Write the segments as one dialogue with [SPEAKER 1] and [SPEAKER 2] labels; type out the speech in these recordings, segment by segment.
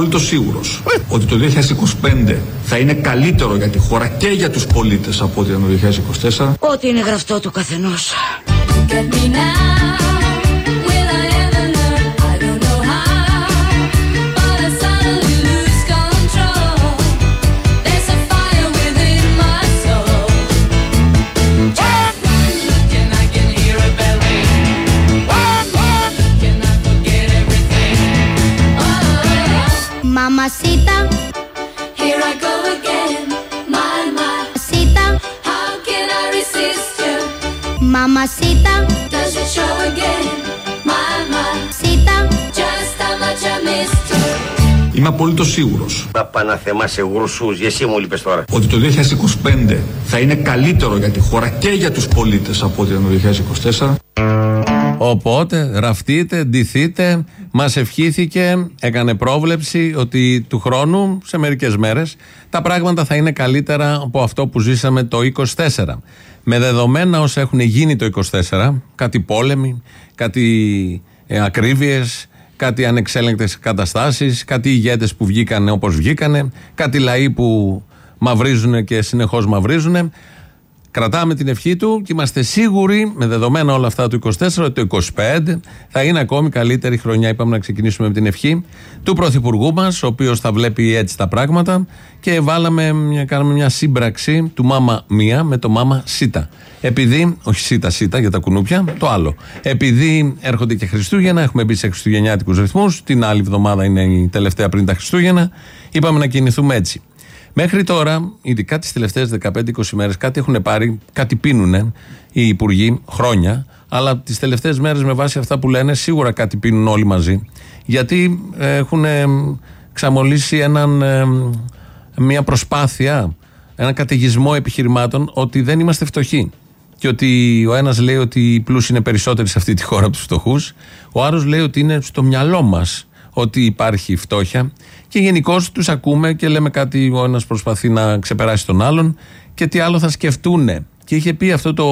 [SPEAKER 1] Είμαι απολύτως σίγουρος ότι το 2025 θα είναι καλύτερο για τη χώρα και για τους πολίτες από ότι ήταν το 2024.
[SPEAKER 2] Ό,τι είναι γραφτό του
[SPEAKER 3] καθενός.
[SPEAKER 1] Είμαι απολύτως σίγουρος
[SPEAKER 4] Να παναθεμά σε γρουσούς, εσύ μου λείπες τώρα.
[SPEAKER 1] ότι το 2025 θα είναι καλύτερο για τη χώρα και για τους πολίτες από ότι ήταν το 2024.
[SPEAKER 5] Οπότε γραφτείτε, ντυθείτε. Μας ευχήθηκε, έκανε πρόβλεψη ότι του χρόνου, σε μερικές μέρες, τα πράγματα θα είναι καλύτερα από αυτό που ζήσαμε το 24. Με δεδομένα όσα έχουν γίνει το 24, κάτι πόλεμοι, κάτι ε, ακρίβειες, κάτι ανεξέλεγκτες καταστάσεις, κάτι ηγέτες που βγήκανε όπως βγήκανε, κάτι λαοί που μαυρίζουν και συνεχώς μαυρίζουν. Κρατάμε την ευχή του και είμαστε σίγουροι, με δεδομένα όλα αυτά του 24, ότι το 25 θα είναι ακόμη καλύτερη χρονιά. Είπαμε να ξεκινήσουμε με την ευχή του Πρωθυπουργού μας, ο οποίος θα βλέπει έτσι τα πράγματα. Και βάλαμε, μια, κάναμε μια σύμπραξη του Μάμα Μία με το Μάμα Σίτα. Επειδή, όχι Σίτα Σίτα για τα κουνούπια, το άλλο. Επειδή έρχονται και Χριστούγεννα, έχουμε μπει σε Χριστουγεννιάτικους ρυθμούς. Την άλλη εβδομάδα είναι η τελευταία πριν τα Χριστούγεννα. Είπαμε να κινηθούμε έτσι. Μέχρι τώρα, ειδικά τις τελευταίες 15-20 μέρες, κάτι έχουν πάρει, κάτι πίνουν οι υπουργοί χρόνια, αλλά τις τελευταίες μέρες, με βάση αυτά που λένε, σίγουρα κάτι πίνουν όλοι μαζί. Γιατί έχουν ε, ξαμολύσει έναν, ε, μια προσπάθεια, έναν καταιγισμό επιχειρημάτων ότι δεν είμαστε φτωχοί. Και ότι ο ένας λέει ότι οι πλούσιοι είναι περισσότεροι σε αυτή τη χώρα από τους φτωχούς, ο άλλος λέει ότι είναι στο μυαλό μας ότι υπάρχει φτώχεια. Και γενικώ τους ακούμε και λέμε κάτι, ο ένας προσπαθεί να ξεπεράσει τον άλλον και τι άλλο θα σκεφτούν. Και είχε πει αυτό το,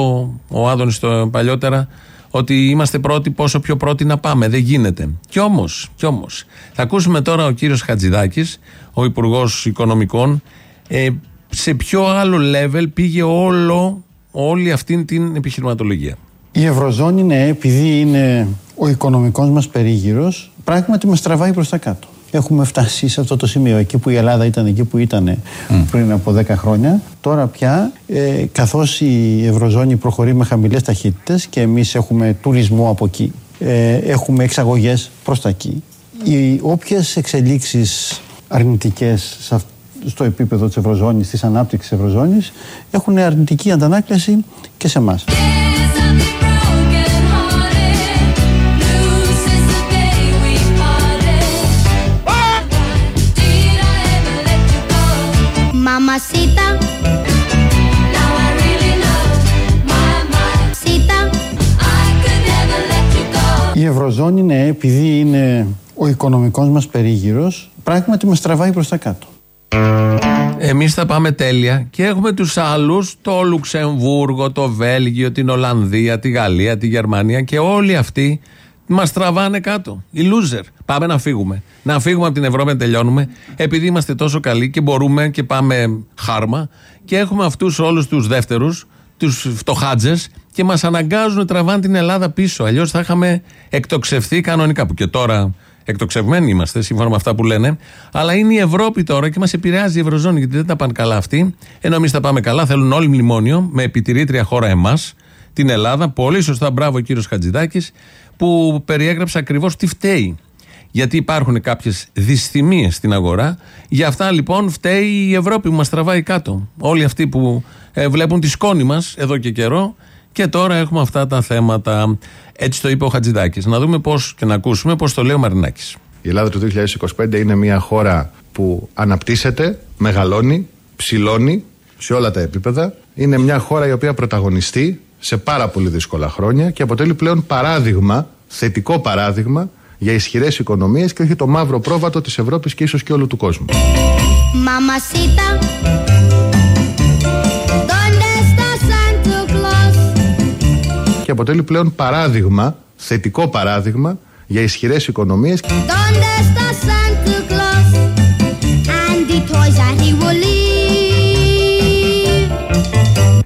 [SPEAKER 5] ο Άδωνης το παλιότερα, ότι είμαστε πρώτοι, πόσο πιο πρώτοι να πάμε. Δεν γίνεται. Κι όμως, κι όμως, θα ακούσουμε τώρα ο κύριος Χατζηδάκης, ο Υπουργός Οικονομικών, ε, σε ποιο άλλο level πήγε όλο, όλη αυτή την επιχειρηματολογία;
[SPEAKER 6] Η Ευρωζώνη, ναι, επειδή είναι ο οικονομικός μας περίγυρος, πράγματι μας τραβάει προς τα κάτω. Έχουμε φτάσει σε αυτό το σημείο, εκεί που η Ελλάδα ήταν εκεί που ήταν πριν από 10 χρόνια. Τώρα πια, ε, καθώς η Ευρωζώνη προχωρεί με χαμηλές ταχύτητες και εμείς έχουμε τουρισμό από εκεί, ε, έχουμε εξαγωγές προς τα εκεί, οι όποιες εξελίξεις αρνητικές σε αυ- στο επίπεδο της Ευρωζώνης, της ανάπτυξης της Ευρωζώνης, έχουν αρνητική αντανάκλαση και σε εμάς. Η Ευρωζώνη, ναι, επειδή είναι ο οικονομικός μας περίγυρος, πράγματι μας τραβάει προς τα κάτω.
[SPEAKER 5] Εμείς θα πάμε τέλεια και έχουμε τους άλλους, το Λουξεμβούργο, το Βέλγιο, την Ολλανδία, τη Γαλλία, τη Γερμανία και όλοι αυτοί μας τραβάνε κάτω. Οι loser. Πάμε να φύγουμε. Να φύγουμε από την Ευρώπη να τελειώνουμε, επειδή είμαστε τόσο καλοί και μπορούμε και πάμε χάρμα και έχουμε αυτούς όλους τους δεύτερους, τους φτωχάτζες και μας αναγκάζουν, τραβάνε την Ελλάδα πίσω. Αλλιώς θα είχαμε εκτοξευθεί κανονικά που και τώρα Εκτοξευμένοι είμαστε, σύμφωνα με αυτά που λένε. Αλλά είναι η Ευρώπη τώρα και μας επηρεάζει η Ευρωζώνη, γιατί δεν τα πάνε καλά αυτοί. Ενώ εμείς τα πάμε καλά, θέλουν όλοι μνημόνιο, με επιτηρήτρια χώρα εμάς, την Ελλάδα. Πολύ σωστά, μπράβο κύριος Χατζηδάκης, που περιέγραψε ακριβώς τι φταίει. Γιατί υπάρχουν κάποιες δυσθυμίες στην αγορά. Για αυτά λοιπόν φταίει η Ευρώπη που μας τραβάει κάτω. Όλοι αυτοί που ε, βλέπουν τη σκόνη μας εδώ και καιρό και τώρα έχουμε αυτά τα θέματα. Έτσι το είπε ο Χατζηδάκης. Να δούμε πώς και να ακούσουμε πώς το λέει ο Μαρινάκης.
[SPEAKER 7] Η Ελλάδα του 2025 είναι μια χώρα που αναπτύσσεται, μεγαλώνει, ψηλώνει σε όλα τα επίπεδα. Είναι μια χώρα η οποία πρωταγωνιστεί σε πάρα πολύ δύσκολα χρόνια και αποτελεί πλέον παράδειγμα, θετικό παράδειγμα για ισχυρές οικονομίες και όχι το μαύρο πρόβατο της Ευρώπης και ίσως και όλου του κόσμου.
[SPEAKER 8] mamacita.
[SPEAKER 7] Και αποτελεί πλέον παράδειγμα, θετικό παράδειγμα για ισχυρές οικονομίες
[SPEAKER 8] ¿Dónde está Santa Claus? boys that he will leave.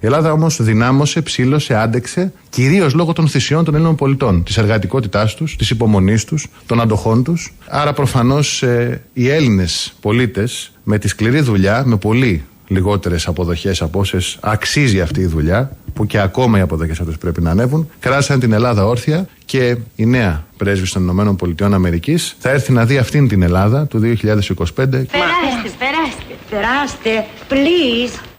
[SPEAKER 7] Η Ελλάδα όμως δυνάμωσε, ψήλωσε, άντεξε, κυρίως λόγω των θυσιών των Έλληνων πολιτών, της εργατικότητάς τους, της υπομονής τους, των αντοχών τους. Άρα προφανώς οι Έλληνες πολίτες με τη σκληρή δουλειά, με πολύ λιγότερες αποδοχές από όσες αξίζει αυτή η δουλειά, που και ακόμα οι αποδοχέ αυτέ πρέπει να ανέβουν, κράσαν την Ελλάδα όρθια και η νέα πρέσβη των Ηνωμένων Πολιτειών Αμερικής θα έρθει να δει αυτήν την Ελλάδα του 2025.
[SPEAKER 2] Περάστε, περάστε, περάστε, please.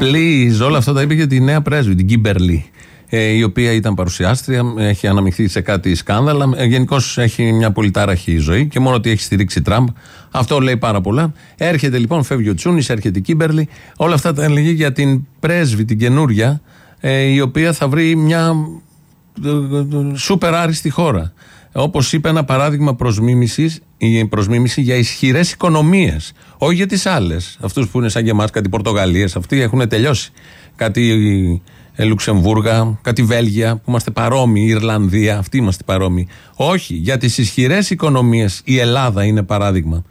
[SPEAKER 5] Please, όλα αυτά τα είπε για τη νέα πρέσβη, την Κίμπερλι. Ε, η οποία ήταν παρουσιάστρια, έχει αναμειχθεί σε κάτι σκάνδαλα. Ε, Γενικώς έχει μια πολύ τάραχη ζωή και μόνο ότι έχει στηρίξει Τραμπ. Αυτό λέει πάρα πολλά. Έρχεται λοιπόν, φεύγει ο Τσούνης, έρχεται η Κίμπερλι. Όλα αυτά τα έλεγε για την πρέσβη, την καινούρια, ε, η οποία θα βρει μια ε, ε, σούπερ άριστη χώρα. Όπως είπε ένα παράδειγμα προς μίμησης, η προσμίμηση για ισχυρές οικονομίες. Όχι για τις άλλες. Αυτούς που είναι σαν και εμάς, κάτι Πορτογαλίες, αυτοί έχουν τελειώσει. Κάτι ε, Λουξεμβούργα, κάτι Βέλγια, που είμαστε παρόμοιοι, η Ιρλανδία, αυτοί είμαστε παρόμοιοι. Όχι, για τις ισχυρές οικονομίες η Ελλάδα είναι παράδειγμα.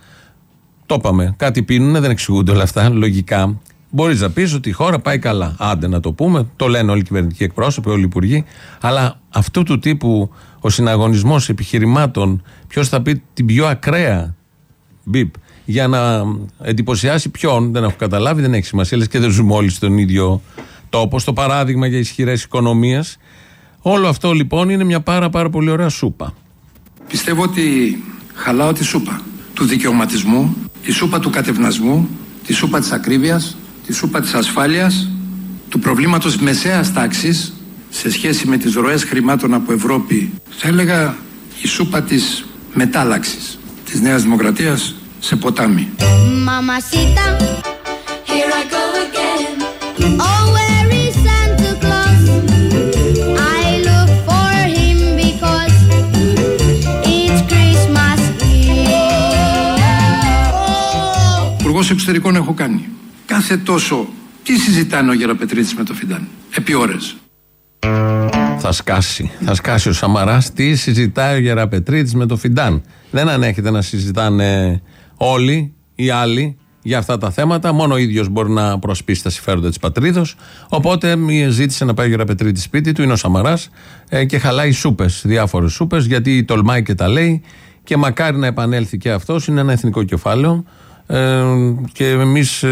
[SPEAKER 5] Το είπαμε. Κάτι πίνουν, δεν εξηγούνται όλα αυτά, λογικά. Μπορείς να πεις ότι η χώρα πάει καλά. Άντε να το πούμε. Το λένε όλοι οι κυβερνητικοί εκπρόσωποι, όλοι οι υπουργοί. Αλλά αυτού του τύπου ο συναγωνισμός επιχειρημάτων, ποιος θα πει την πιο ακραία μπιπ, για να εντυπωσιάσει ποιον, δεν έχω καταλάβει, δεν έχει σημασία. Λες και δεν ζούμε όλοι στον ίδιο τόπο. Στο παράδειγμα για ισχυρές οικονομίες. Όλο αυτό λοιπόν είναι μια πάρα πάρα πολύ ωραία σούπα.
[SPEAKER 9] Πιστεύω ότι χαλάω τη σούπα του δικαιωματισμού, τη σούπα του κατευνασμού, τη σούπα της ακρίβειας, τη σούπα της ασφάλειας, του προβλήματος μεσαίας τάξης σε σχέση με τις ροές χρημάτων από Ευρώπη. Θα έλεγα η σούπα της μετάλλαξης της Νέας Δημοκρατίας σε ποτάμι.
[SPEAKER 8] Mamacita,
[SPEAKER 3] Here I go again.
[SPEAKER 8] oh
[SPEAKER 9] Υπουργός Εξωτερικών έχω κάνει. Κάθε τόσο τι συζητάνε ο Γεραπετρίτης με το Φιντάν. Επί ώρες;
[SPEAKER 5] Θα σκάσει. Θα σκάσει ο Σαμαράς. Τι συζητάει ο Γεραπετρίτη με το Φιντάν; Δεν ανέχεται να συζητάνε όλοι οι άλλοι για αυτά τα θέματα. Μόνο ο ίδιος μπορεί να προσπίσει τα συμφέροντα της πατρίδος. Οπότε μη ζήτησε να πάει ο Γεραπετρίτη σπίτι του, είναι ο Σαμαράς και χαλάει σούπες, διάφορες σούπες, γιατί τολμάει και τα λέει. Και μακάρι να επανέλθει και αυτός. Είναι ένα εθνικό κεφάλαιο. Ε, και εμείς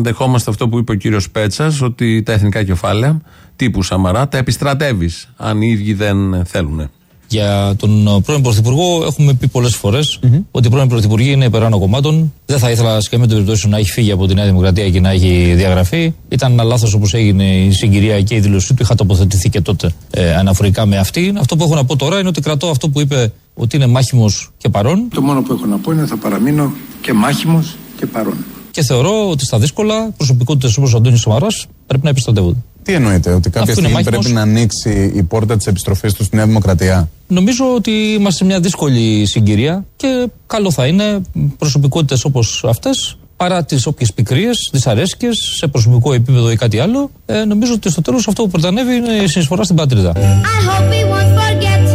[SPEAKER 5] δεχόμαστε αυτό που είπε ο κύριος Πέτσας, ότι τα εθνικά κεφάλαια τύπου Σαμαρά τα επιστρατεύεις, αν οι ίδιοι δεν θέλουν.
[SPEAKER 10] Για τον πρώην Πρωθυπουργό έχουμε πει πολλές φορές ότι οι πρώην Πρωθυπουργοί είναι υπεράνω κομμάτων. Δεν θα ήθελα σε καμία περίπτωση να έχει φύγει από τη Νέα Δημοκρατία και να έχει διαγραφεί. Ήταν ένα λάθος όπως έγινε η συγκυρία και η δήλωσή του. Είχα τοποθετηθεί και τότε ε, αναφορικά με αυτή. Αυτό που έχω να πω τώρα είναι ότι κρατώ αυτό που είπε ότι είναι μάχημος και παρόν.
[SPEAKER 9] Το μόνο που έχω να πω είναι θα παραμείνω και μάχημος και παρόν.
[SPEAKER 10] Και θεωρώ ότι στα δύσκολα προσωπικότητες όπως ο Αντώνης Σαμαράς πρέπει να επιστρατεύονται.
[SPEAKER 11] Τι εννοείτε, ότι κάποια
[SPEAKER 10] Αυτό είναι
[SPEAKER 11] στιγμή
[SPEAKER 10] μάχημος.
[SPEAKER 11] πρέπει να ανοίξει η πόρτα της επιστροφής του στη Νέα Δημοκρατία;
[SPEAKER 10] Νομίζω ότι είμαστε σε μια δύσκολη συγκυρία και καλό θα είναι προσωπικότητες όπως αυτές, παρά τις όποιες πικρίες, δυσαρέσκειες, σε προσωπικό επίπεδο ή κάτι άλλο, ε, νομίζω ότι στο τέλος αυτό που προτανεύει είναι η συνεισφορά στην πατρίδα.
[SPEAKER 8] I hope he won't forget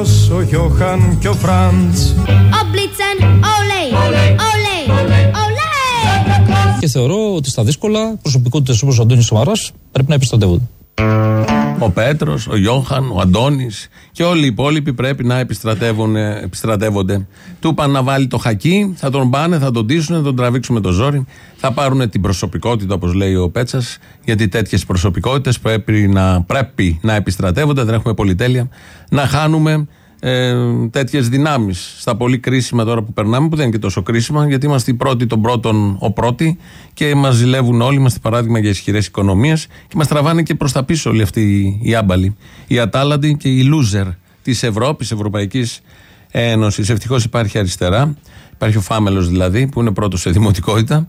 [SPEAKER 12] Πέτρος, ο Γιώχαν και ο Φραντς
[SPEAKER 8] oh Blitzen, ole, ole, ole.
[SPEAKER 10] Και θεωρώ ότι στα δύσκολα προσωπικότητες όπως ο Αντώνης Σαμαράς πρέπει να επιστρατεύονται.
[SPEAKER 5] Ο Πέτρος, ο Γιώχαν, ο Αντώνης και όλοι οι υπόλοιποι πρέπει να επιστρατεύουν, ε, επιστρατεύονται. Του είπαν να βάλει το χακί, θα τον πάνε, θα τον τίσουν, θα τον τραβήξουν με το ζόρι. Θα πάρουν την προσωπικότητα, όπως λέει ο Πέτσας, γιατί τέτοιες προσωπικότητες πρέπει να, πρέπει να επιστρατεύονται. Δεν έχουμε πολυτέλεια. Να χάνουμε ε, τέτοιες δυνάμεις στα πολύ κρίσιμα τώρα που περνάμε, που δεν είναι και τόσο κρίσιμα, γιατί είμαστε οι πρώτοι των πρώτων ο πρώτοι και μας ζηλεύουν όλοι. Είμαστε παράδειγμα για ισχυρές οικονομίες και μας τραβάνε και προς τα πίσω όλοι αυτοί οι- οι άμπαλοι. Οι ατάλλαντοι και οι loser της Ευρώπης, Ευρωπαϊκής Ένωσης. Ευτυχώς υπάρχει αριστερά. Υπάρχει ο Φάμελος δηλαδή, που είναι πρώτος σε δημοτικότητα.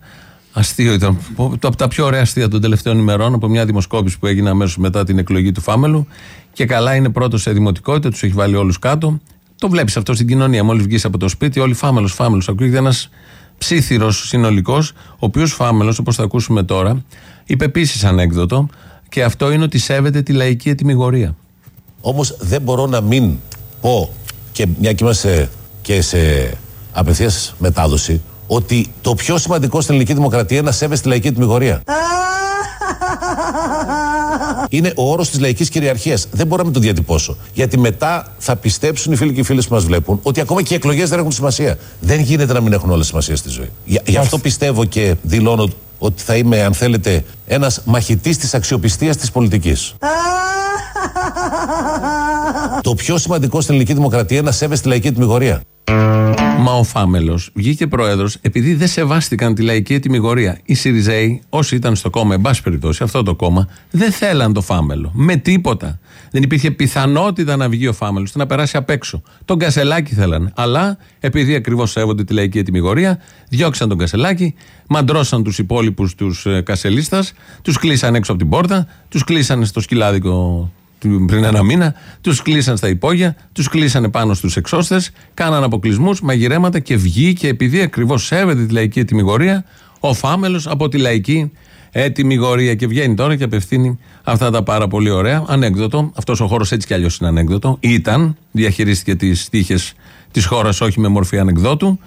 [SPEAKER 5] Αστείο ήταν. Το από τα πιο ωραία αστεία των τελευταίων ημερών, από μια δημοσκόπηση που έγινε αμέσως μετά την εκλογή του Φάμελου. Και καλά είναι πρώτος σε δημοτικότητα, τους έχει βάλει όλους κάτω. Το βλέπεις αυτό στην κοινωνία. Μόλις βγεις από το σπίτι, όλοι Φάμελος, Φάμελος. Ακούγεται ένας ψήθυρος συνολικός, ο οποίος Φάμελος, όπως θα ακούσουμε τώρα, είπε επίσης ανέκδοτο Και αυτό είναι ότι σέβεται τη λαϊκή ετοιμιγορία.
[SPEAKER 13] Όμως δεν μπορώ να μην πω και μια και είμαστε και σε απευθείας μετάδοση ότι το πιο σημαντικό στην ελληνική δημοκρατία είναι να σέβεσαι τη λαϊκή ετοιμιγορία. Είναι ο όρος της λαϊκής κυριαρχίας. Δεν μπορώ να το διατυπώσω. Γιατί μετά θα πιστέψουν οι φίλοι και οι φίλες που μας βλέπουν ότι ακόμα και οι εκλογές δεν έχουν σημασία. Δεν γίνεται να μην έχουν όλε σημασία στη ζωή. Για- Γι' αυτό πιστεύω και δηλώνω ότι θα είμαι, αν θέλετε, ένας μαχητής της αξιοπιστίας της πολιτικής. Το πιο σημαντικό στην ελληνική δημοκρατία είναι να σέβεσαι τη λαϊκή ετοιμιγορία.
[SPEAKER 5] Μα ο Φάμελος βγήκε πρόεδρος επειδή δεν σεβάστηκαν τη λαϊκή ετοιμιγορία. Οι Σιριζέοι, όσοι ήταν στο κόμμα, εν πάση περιπτώσει, αυτό το κόμμα, δεν θέλαν το Φάμελο. Με τίποτα. Δεν υπήρχε πιθανότητα να βγει ο Φάμελος, να περάσει απ' έξω. Τον Κασελάκη θέλανε. Αλλά επειδή ακριβώς σέβονται τη λαϊκή ετοιμιγορία, διώξαν τον Κασελάκη, μαντρώσαν τους υπόλοιπους τους ε, Κασελίστας, τους κλείσαν έξω από την πόρτα, τους κλείσαν στο σκυλάδικο του- πριν ένα μήνα, τους κλείσαν στα υπόγεια, τους κλείσανε πάνω στους εξώστες, κάναν αποκλεισμούς, μαγειρέματα και βγήκε επειδή ακριβώς σέβεται τη λαϊκή ετοιμιγορία ο Φάμελος από τη λαϊκή ετοιμιγορία και βγαίνει τώρα και απευθύνει αυτά τα πάρα πολύ ωραία. Ανέκδοτο, αυτός ο χώρος έτσι κι αλλιώς είναι ανέκδοτο. Ήταν, διαχειρίστηκε τις τύχες της χώρας όχι με μορφή ανεκδότου.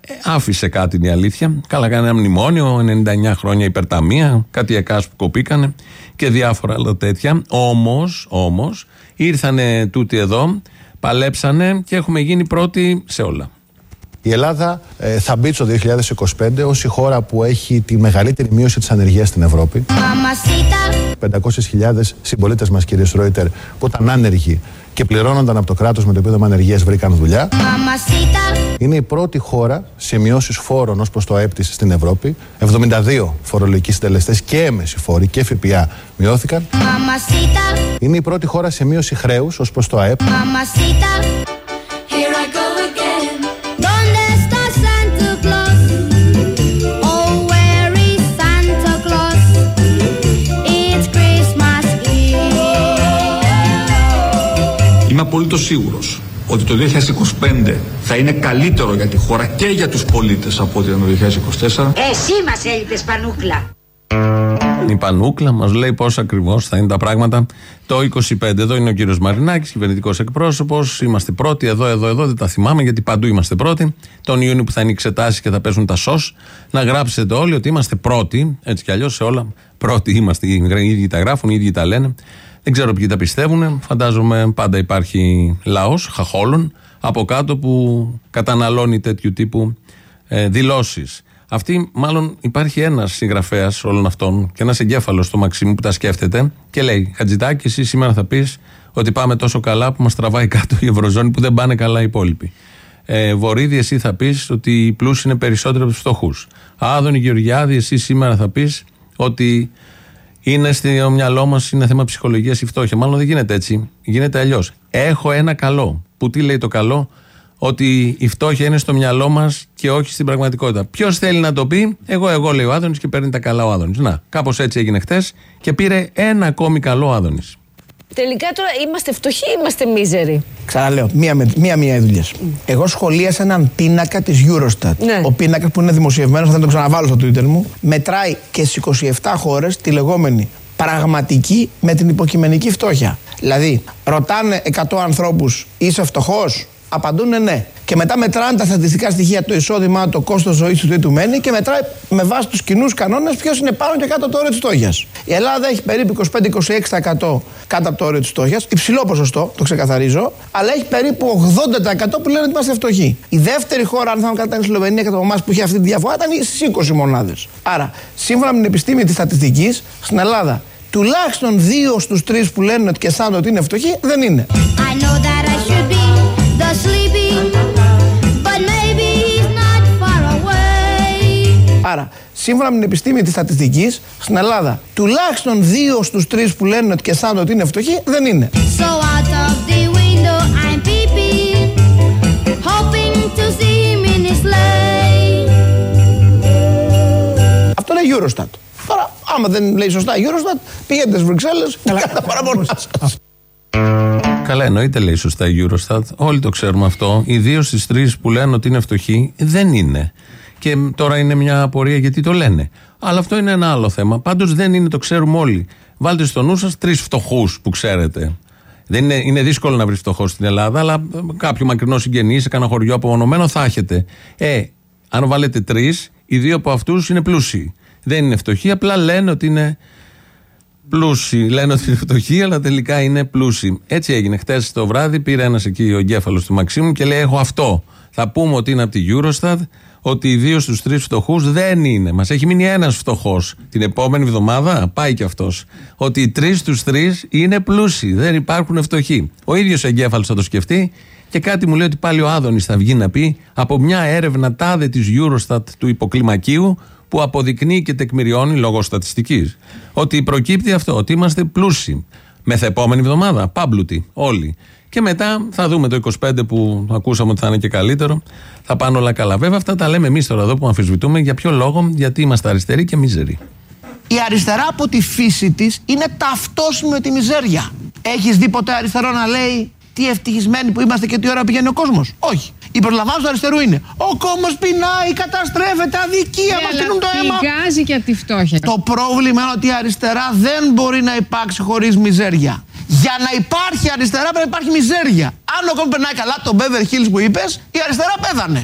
[SPEAKER 5] Ε, άφησε κάτι είναι η αλήθεια. Καλά, κάνει ένα μνημόνιο, 99 χρόνια υπερταμεία, κάτι εκάς που κοπήκανε και διάφορα άλλα τέτοια. Όμως, όμως, ήρθανε τούτοι εδώ, παλέψανε και έχουμε γίνει πρώτοι σε όλα.
[SPEAKER 7] Η Ελλάδα ε, θα μπει το 2025 ως η χώρα που έχει τη μεγαλύτερη μείωση της ανεργίας στην Ευρώπη.
[SPEAKER 8] Mamacita,
[SPEAKER 7] 500.000 συμπολίτες μας, κύριε Σρόιτερ, που ήταν άνεργοι και πληρώνονταν από το κράτος με το επίδομα ανεργία βρήκαν δουλειά.
[SPEAKER 8] mamacita,
[SPEAKER 7] Είναι η πρώτη χώρα σε μειώσει φόρων ως προς το ΑΕΠ της στην Ευρώπη. 72 φορολογικοί συντελεστές και έμεση φόροι και ΦΠΑ μειώθηκαν.
[SPEAKER 8] mamacita,
[SPEAKER 7] Είναι η πρώτη χώρα σε μείωση χρέους ως προς το ΑΕΠ.
[SPEAKER 1] Είμαι απολύτως σίγουρος ότι το 2025 θα είναι καλύτερο για τη χώρα και για τους πολίτες από ό,τι ήταν το 2024.
[SPEAKER 2] Εσύ μας έλειπες πανούκλα.
[SPEAKER 5] Η Πανούκλα μας λέει πώς ακριβώς θα είναι τα πράγματα το 25. Εδώ είναι ο κύριος Μαρινάκης, κυβερνητικός εκπρόσωπος. Είμαστε πρώτοι εδώ, εδώ, εδώ. Δεν τα θυμάμαι γιατί παντού είμαστε πρώτοι. Τον Ιούνιο που θα είναι εξετάσεις και θα παίζουν τα σο. Να γράψετε όλοι ότι είμαστε πρώτοι. Έτσι κι αλλιώς σε όλα. Πρώτοι είμαστε. Οι ίδιοι τα γράφουν, οι ίδιοι τα λένε. Δεν ξέρω ποιοι τα πιστεύουν. Φαντάζομαι πάντα υπάρχει λαός, χαχόλων, από κάτω που καταναλώνει τέτοιου τύπου ε, δηλώσεις. Αυτή, μάλλον, υπάρχει ένας συγγραφέας όλων αυτών και ένας εγκέφαλος στο Μαξίμου που τα σκέφτεται και λέει: Χατζητάκη, εσύ σήμερα θα πεις ότι πάμε τόσο καλά που μας τραβάει κάτω η Ευρωζώνη που δεν πάνε καλά οι υπόλοιποι. Ε, Βορύδη, εσύ θα πεις ότι οι πλούσιοι είναι περισσότεροι από τους φτωχούς. Άδωνη Γεωργιάδη, εσύ σήμερα θα πεις ότι είναι στο μυαλό μας, είναι θέμα ψυχολογίας η φτώχεια. Μάλλον δεν γίνεται έτσι. Γίνεται αλλιώς. Έχω ένα καλό. Που τι λέει το καλό, ότι η φτώχεια είναι στο μυαλό μας και όχι στην πραγματικότητα. Ποιος θέλει να το πει, εγώ, εγώ λέει ο Άδωνης και παίρνει τα καλά ο Άδωνης. Να, κάπως έτσι έγινε χτε και πήρε ένα ακόμη καλό ο Άδωνης.
[SPEAKER 14] Τελικά τώρα είμαστε φτωχοί ή είμαστε μίζεροι;
[SPEAKER 15] Ξαναλέω, μία-μία οι δουλειές. Εγώ σχολίασα έναν πίνακα της Eurostat.
[SPEAKER 14] Ναι.
[SPEAKER 15] Ο πίνακας που είναι δημοσιευμένος, θα τον ξαναβάλω στο Twitter μου, μετράει και στις 27 χώρες τη λεγόμενη πραγματική με την υποκειμενική φτώχεια. Δηλαδή, ρωτάνε 100 ανθρώπους, είσαι φτωχός, απαντούν ναι. Και μετά μετράνε τα στατιστικά στοιχεία, το εισόδημά, το κόστος ζωής του, τι του μένει και μετράει με βάση τους κοινούς κανόνες ποιος είναι πάνω και κάτω από το όριο της φτώχειας. Η Ελλάδα έχει περίπου 25-26% κάτω από το όριο της φτώχειας, υψηλό ποσοστό, το ξεκαθαρίζω, αλλά έχει περίπου 80% που λένε ότι είμαστε φτωχοί. Η δεύτερη χώρα, αν θα ήταν η Σλοβενία κατά εμάς που είχε αυτή τη διαφορά, ήταν στι 20 μονάδες. Άρα, σύμφωνα με την επιστήμη της στατιστικής, στην Ελλάδα τουλάχιστον δύο στους τρεις που λένε ότι και αισθάνονται ότι είναι φτωχοί δεν είναι.
[SPEAKER 8] I know that I should be the sleepy, but maybe he's not far away.
[SPEAKER 15] Άρα, σύμφωνα με την επιστήμη της στατιστικής, στην Ελλάδα τουλάχιστον δύο στους τρεις που λένε ότι και αισθάνονται ότι είναι φτωχοί δεν είναι.
[SPEAKER 8] So out of the window I'm peeping, hoping to see him in his sleigh.
[SPEAKER 15] Αυτό λέει η Eurostat. Τώρα, άμα δεν λέει σωστά η Eurostat, πηγαίνετε στις Βρυξέλλες και κάντε τα παραπονά σας.
[SPEAKER 5] Καλά, εννοείται λέει σωστά η Eurostat. Όλοι το ξέρουμε αυτό. Οι δύο στις τρεις που λένε ότι είναι φτωχοί δεν είναι. Και τώρα είναι μια απορία γιατί το λένε. Αλλά αυτό είναι ένα άλλο θέμα. Πάντως δεν είναι, το ξέρουμε όλοι. Βάλτε στο νου σας τρεις φτωχούς που ξέρετε. Δεν είναι, είναι δύσκολο να βρεις φτωχό στην Ελλάδα, αλλά ε, κάποιο μακρινό συγγενής σε κανένα χωριό απομονωμένο θα έχετε. Ε, αν βάλετε τρεις, οι δύο από αυτούς είναι πλούσιοι. Δεν είναι φτωχοί, απλά λένε ότι είναι πλούσιοι. Λένε ότι είναι φτωχοί, αλλά τελικά είναι πλούσιοι. Έτσι έγινε. Χτες το βράδυ πήρε ένας εκεί ο εγκέφαλος του Μαξίμου και λέει: Έχω αυτό. Θα πούμε ότι είναι από τη Eurostat, ότι οι δύο στους τρεις φτωχούς δεν είναι. Μας έχει μείνει ένας φτωχός. Την επόμενη εβδομάδα πάει κι αυτός. Ότι οι τρεις στους τρεις είναι πλούσιοι. Δεν υπάρχουν φτωχοί. Ο ίδιος ο εγκέφαλος θα το σκεφτεί και κάτι μου λέει ότι πάλι ο Άδωνης θα βγει να πει από μια έρευνα τάδε της Eurostat του υποκλιμακίου που αποδεικνύει και τεκμηριώνει λόγω στατιστικής ότι προκύπτει αυτό, ότι είμαστε πλούσιοι. Μεθεπόμενη εβδομάδα, πάμπλουτοι όλοι. Και μετά θα δούμε το 25 που ακούσαμε ότι θα είναι και καλύτερο. Θα πάνε όλα καλά. Βέβαια, αυτά τα λέμε εμείς τώρα εδώ που αμφισβητούμε. Για ποιο λόγο, γιατί είμαστε αριστεροί και μίζεροι.
[SPEAKER 15] Η αριστερά από τη φύση της είναι ταυτόσιμη με τη μιζέρια. Έχεις δει ποτέ αριστερό να λέει τι ευτυχισμένοι που είμαστε και τι ώρα πηγαίνει ο κόσμος. Όχι. Η προσλαμβάνωση του αριστερού είναι Ο κόμμα πεινάει, καταστρέφεται, αδικία, μας τίνουν το αίμα.
[SPEAKER 16] Πηγάζει και από τη φτώχεια.
[SPEAKER 15] Το πρόβλημα είναι ότι η αριστερά δεν μπορεί να υπάρξει χωρίς μιζέρια. Για να υπάρχει αριστερά πρέπει να υπάρχει μιζέρια. Αν ο κόμμα περνάει καλά, το Beverly Hills που είπες, η αριστερά πέθανε.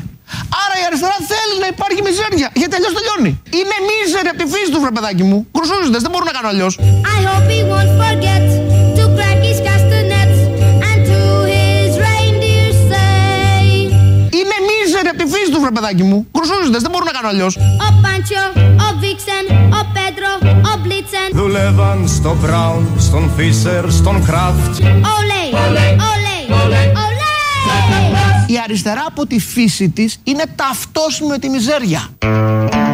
[SPEAKER 15] Άρα η αριστερά θέλει να υπάρχει μιζέρια. Γιατί αλλιώς τελειώνει. Είναι μίζερη από τη φύση του, βρε παιδάκι μου. Κρουσούζοντε, δεν μπορούν να κάνουν αλλιώς.
[SPEAKER 8] I hope he won't forget
[SPEAKER 15] τη φύση του, βρε παιδάκι μου. Κρουσούζοντε, δεν μπορούν να κάνουν αλλιώς.
[SPEAKER 8] Ο Πάντσο, ο Βίξεν, ο Πέτρο, ο Μπλίτσεν.
[SPEAKER 12] Δούλευαν στο Μπράουν, στον Φίσερ, στον Κράφτ
[SPEAKER 8] Ολέ, ολέ, ολέ.
[SPEAKER 15] Η αριστερά από τη φύση της είναι ταυτόσιμη με τη μιζέρια.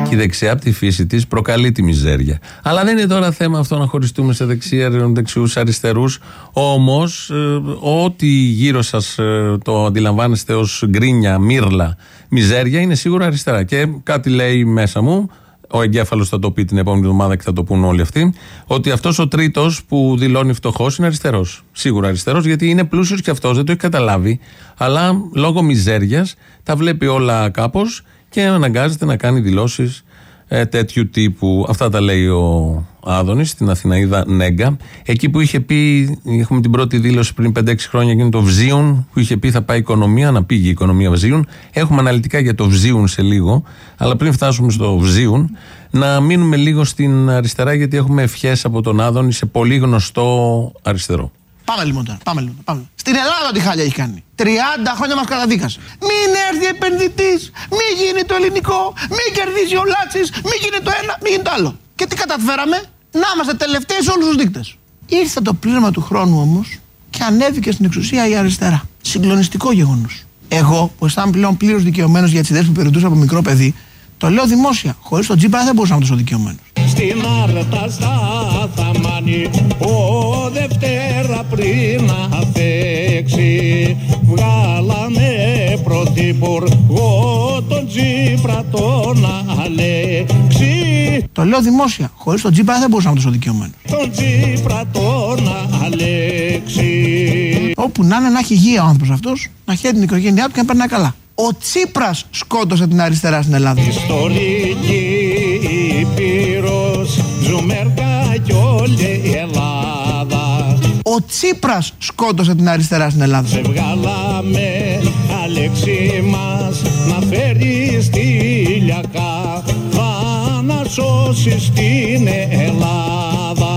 [SPEAKER 5] Και η δεξιά από τη φύση της προκαλεί τη μιζέρια. Αλλά δεν είναι τώρα θέμα αυτό να χωριστούμε σε δεξιά, δεξιούς, αριστερούς. Όμως, ό,τι γύρω σας το αντιλαμβάνεστε ως γκρίνια, μύρλα, μιζέρια, είναι σίγουρα αριστερά. Και κάτι λέει μέσα μου, ο εγκέφαλος θα το πει την επόμενη εβδομάδα και θα το πούν όλοι αυτοί, ότι αυτός ο τρίτος που δηλώνει φτωχός είναι αριστερός. Σίγουρα αριστερός, γιατί είναι πλούσιος και αυτός, δεν το έχει καταλάβει. Αλλά λόγω μιζέριας τα βλέπει όλα κάπως και αναγκάζεται να κάνει δηλώσεις ε, τέτοιου τύπου. Αυτά τα λέει ο Άδωνης στην Αθηναίδα Νέγκα. Εκεί που είχε πει, έχουμε την πρώτη δήλωση πριν 5-6 χρόνια, γίνει το Βζίουν, που είχε πει θα πάει η οικονομία, να πήγε η οικονομία Βζίουν. Έχουμε αναλυτικά για το Βζίουν σε λίγο, αλλά πριν φτάσουμε στο Βζίουν, να μείνουμε λίγο στην αριστερά, γιατί έχουμε ευχές από τον Άδωνη σε πολύ γνωστό αριστερό.
[SPEAKER 15] Πάμε λοιπόν τώρα. Πάμε λοιπόν. Πάμε. Στην Ελλάδα τι χάλια έχει κάνει. 30 χρόνια μας καταδίκασε. Μην έρθει επενδυτής, μην γίνει το ελληνικό, μην κερδίσει ο Λάτσης, μην γίνει το ένα, μην γίνει το άλλο. Και τι καταφέραμε, να είμαστε τελευταίοι σε όλους τους δείκτες. Ήρθε το πλήρωμα του χρόνου όμως και ανέβηκε στην εξουσία η αριστερά. Συγκλονιστικό γεγονός. Εγώ που αισθάνομαι πλέον πλήρως δικαιωμένος για τις ιδέες που περιτούσα από μικρό παιδί, το λέω δημόσια. Χωρίς τον Τζίπρα δεν μπορούσα να είμαι τόσο δικαιωμένο.
[SPEAKER 17] Στην άρτα στα θαμάνι ο Δευτέρα πριν να φέξει βγάλανε πρωθυπουργό τον Τζίπρα τον Αλέξη
[SPEAKER 15] Το λέω δημόσια. Χωρίς τον Τζίπρα δεν μπορούσα να είμαι τόσο δικαιωμένο.
[SPEAKER 17] τον Τζίπρα τον Αλέξη
[SPEAKER 15] Όπου να είναι να έχει υγεία ο άνθρωπος αυτός, να χαίρει την οικογένειά του και να περνάει καλά. Ο Τσίπρας σκότωσε την αριστερά στην Ελλάδα.
[SPEAKER 17] Ιστορική Ήπειρος Ζουμέρκα κι όλη η Ελλάδα
[SPEAKER 15] Ο Τσίπρας σκότωσε την αριστερά στην Ελλάδα.
[SPEAKER 17] Σε βγάλαμε Αλέξη μας να φέρει στη λιακά θα να σώσεις την Ελλάδα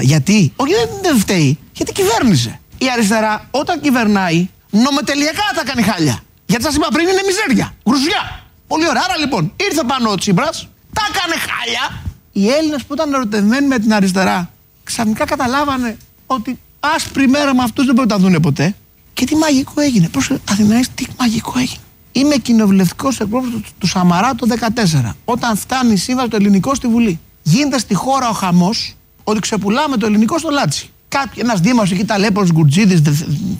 [SPEAKER 15] Γιατί; Όχι, δεν, δεν φταίει. Γιατί κυβέρνησε. Η αριστερά όταν κυβερνάει, νομοτελειακά θα κάνει χάλια. Γιατί σας είπα πριν είναι μιζέρια. Γκρουζιά. Πολύ ωραία. Άρα λοιπόν ήρθε πάνω ο Τσίπρας, τα έκανε χάλια. Οι Έλληνες που ήταν ερωτευμένοι με την αριστερά ξαφνικά καταλάβανε ότι άσπρη μέρα με αυτούς δεν πρέπει να τα δούνε ποτέ. Και τι μαγικό έγινε. Πρόσεχε, Αθηναίες, τι μαγικό έγινε. Είμαι κοινοβουλευτικός εκπρόσωπος του, του Σαμαρά το 2014. Όταν φτάνει η σύμβαση το ελληνικό στη Βουλή. Γίνεται στη χώρα ο χαμός ότι ξεπουλάμε το ελληνικό στο λάτσι. Κάποιοι, ένας δήμαρχος εκεί ταλέπορος Γκουρτζίδη,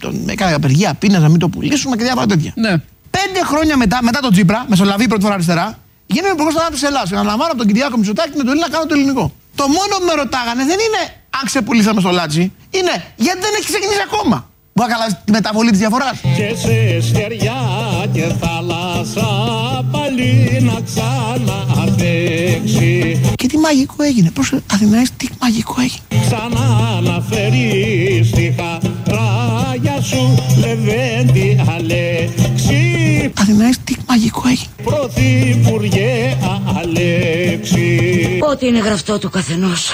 [SPEAKER 15] τον έκανε απεργία πείνα να μην το πουλήσουμε και διάφορα τέτοια.
[SPEAKER 16] Ναι.
[SPEAKER 15] Πέντε χρόνια μετά, μετά τον Τσίπρα, μεσολαβεί πρώτη φορά αριστερά, γίνομαι υπουργός ανάπτυξη Ελλάδας. Και αναλαμβάνω από τον Κυριάκο Μητσοτάκη με το Έλληνα να κάνω το ελληνικό. Το μόνο που με ρωτάγανε δεν είναι αν ξεπουλήσαμε στο λάτσι, είναι γιατί δεν έχει ξεκινήσει ακόμα. Μπορεί να καταλάβει τη μεταβολή της διαφοράς.
[SPEAKER 17] Και σε στεριά και θάλασσα πάλι να ξαναδέξει
[SPEAKER 15] Και τι μαγικό έγινε. Πρόσεχε, Αθηναίες, τι μαγικό έγινε.
[SPEAKER 17] Ξανά να φέρεις τη χαράγια σου Λεβέντη Αλέξη
[SPEAKER 15] Αθηναίες, τι μαγικό έγινε.
[SPEAKER 17] Πρωθυπουργέ Αλέξη
[SPEAKER 2] Ό,τι είναι γραφτό του καθενός.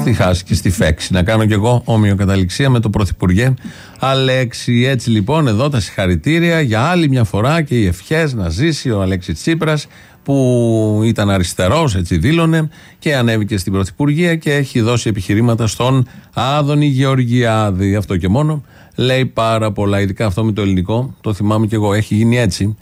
[SPEAKER 5] Στη χάση και στη φέξη. Να κάνω κι εγώ ομοιοκαταληξία με το Πρωθυπουργέ Αλέξη. Έτσι λοιπόν, εδώ τα συγχαρητήρια για άλλη μια φορά και οι ευχές να ζήσει ο Αλέξη Τσίπρας που ήταν αριστερός, έτσι δήλωνε, και ανέβηκε στην Πρωθυπουργία και έχει δώσει επιχειρήματα στον Άδωνη Γεωργιάδη. Αυτό και μόνο λέει πάρα πολλά. Ειδικά αυτό με το ελληνικό, το θυμάμαι κι εγώ, έχει γίνει έτσι.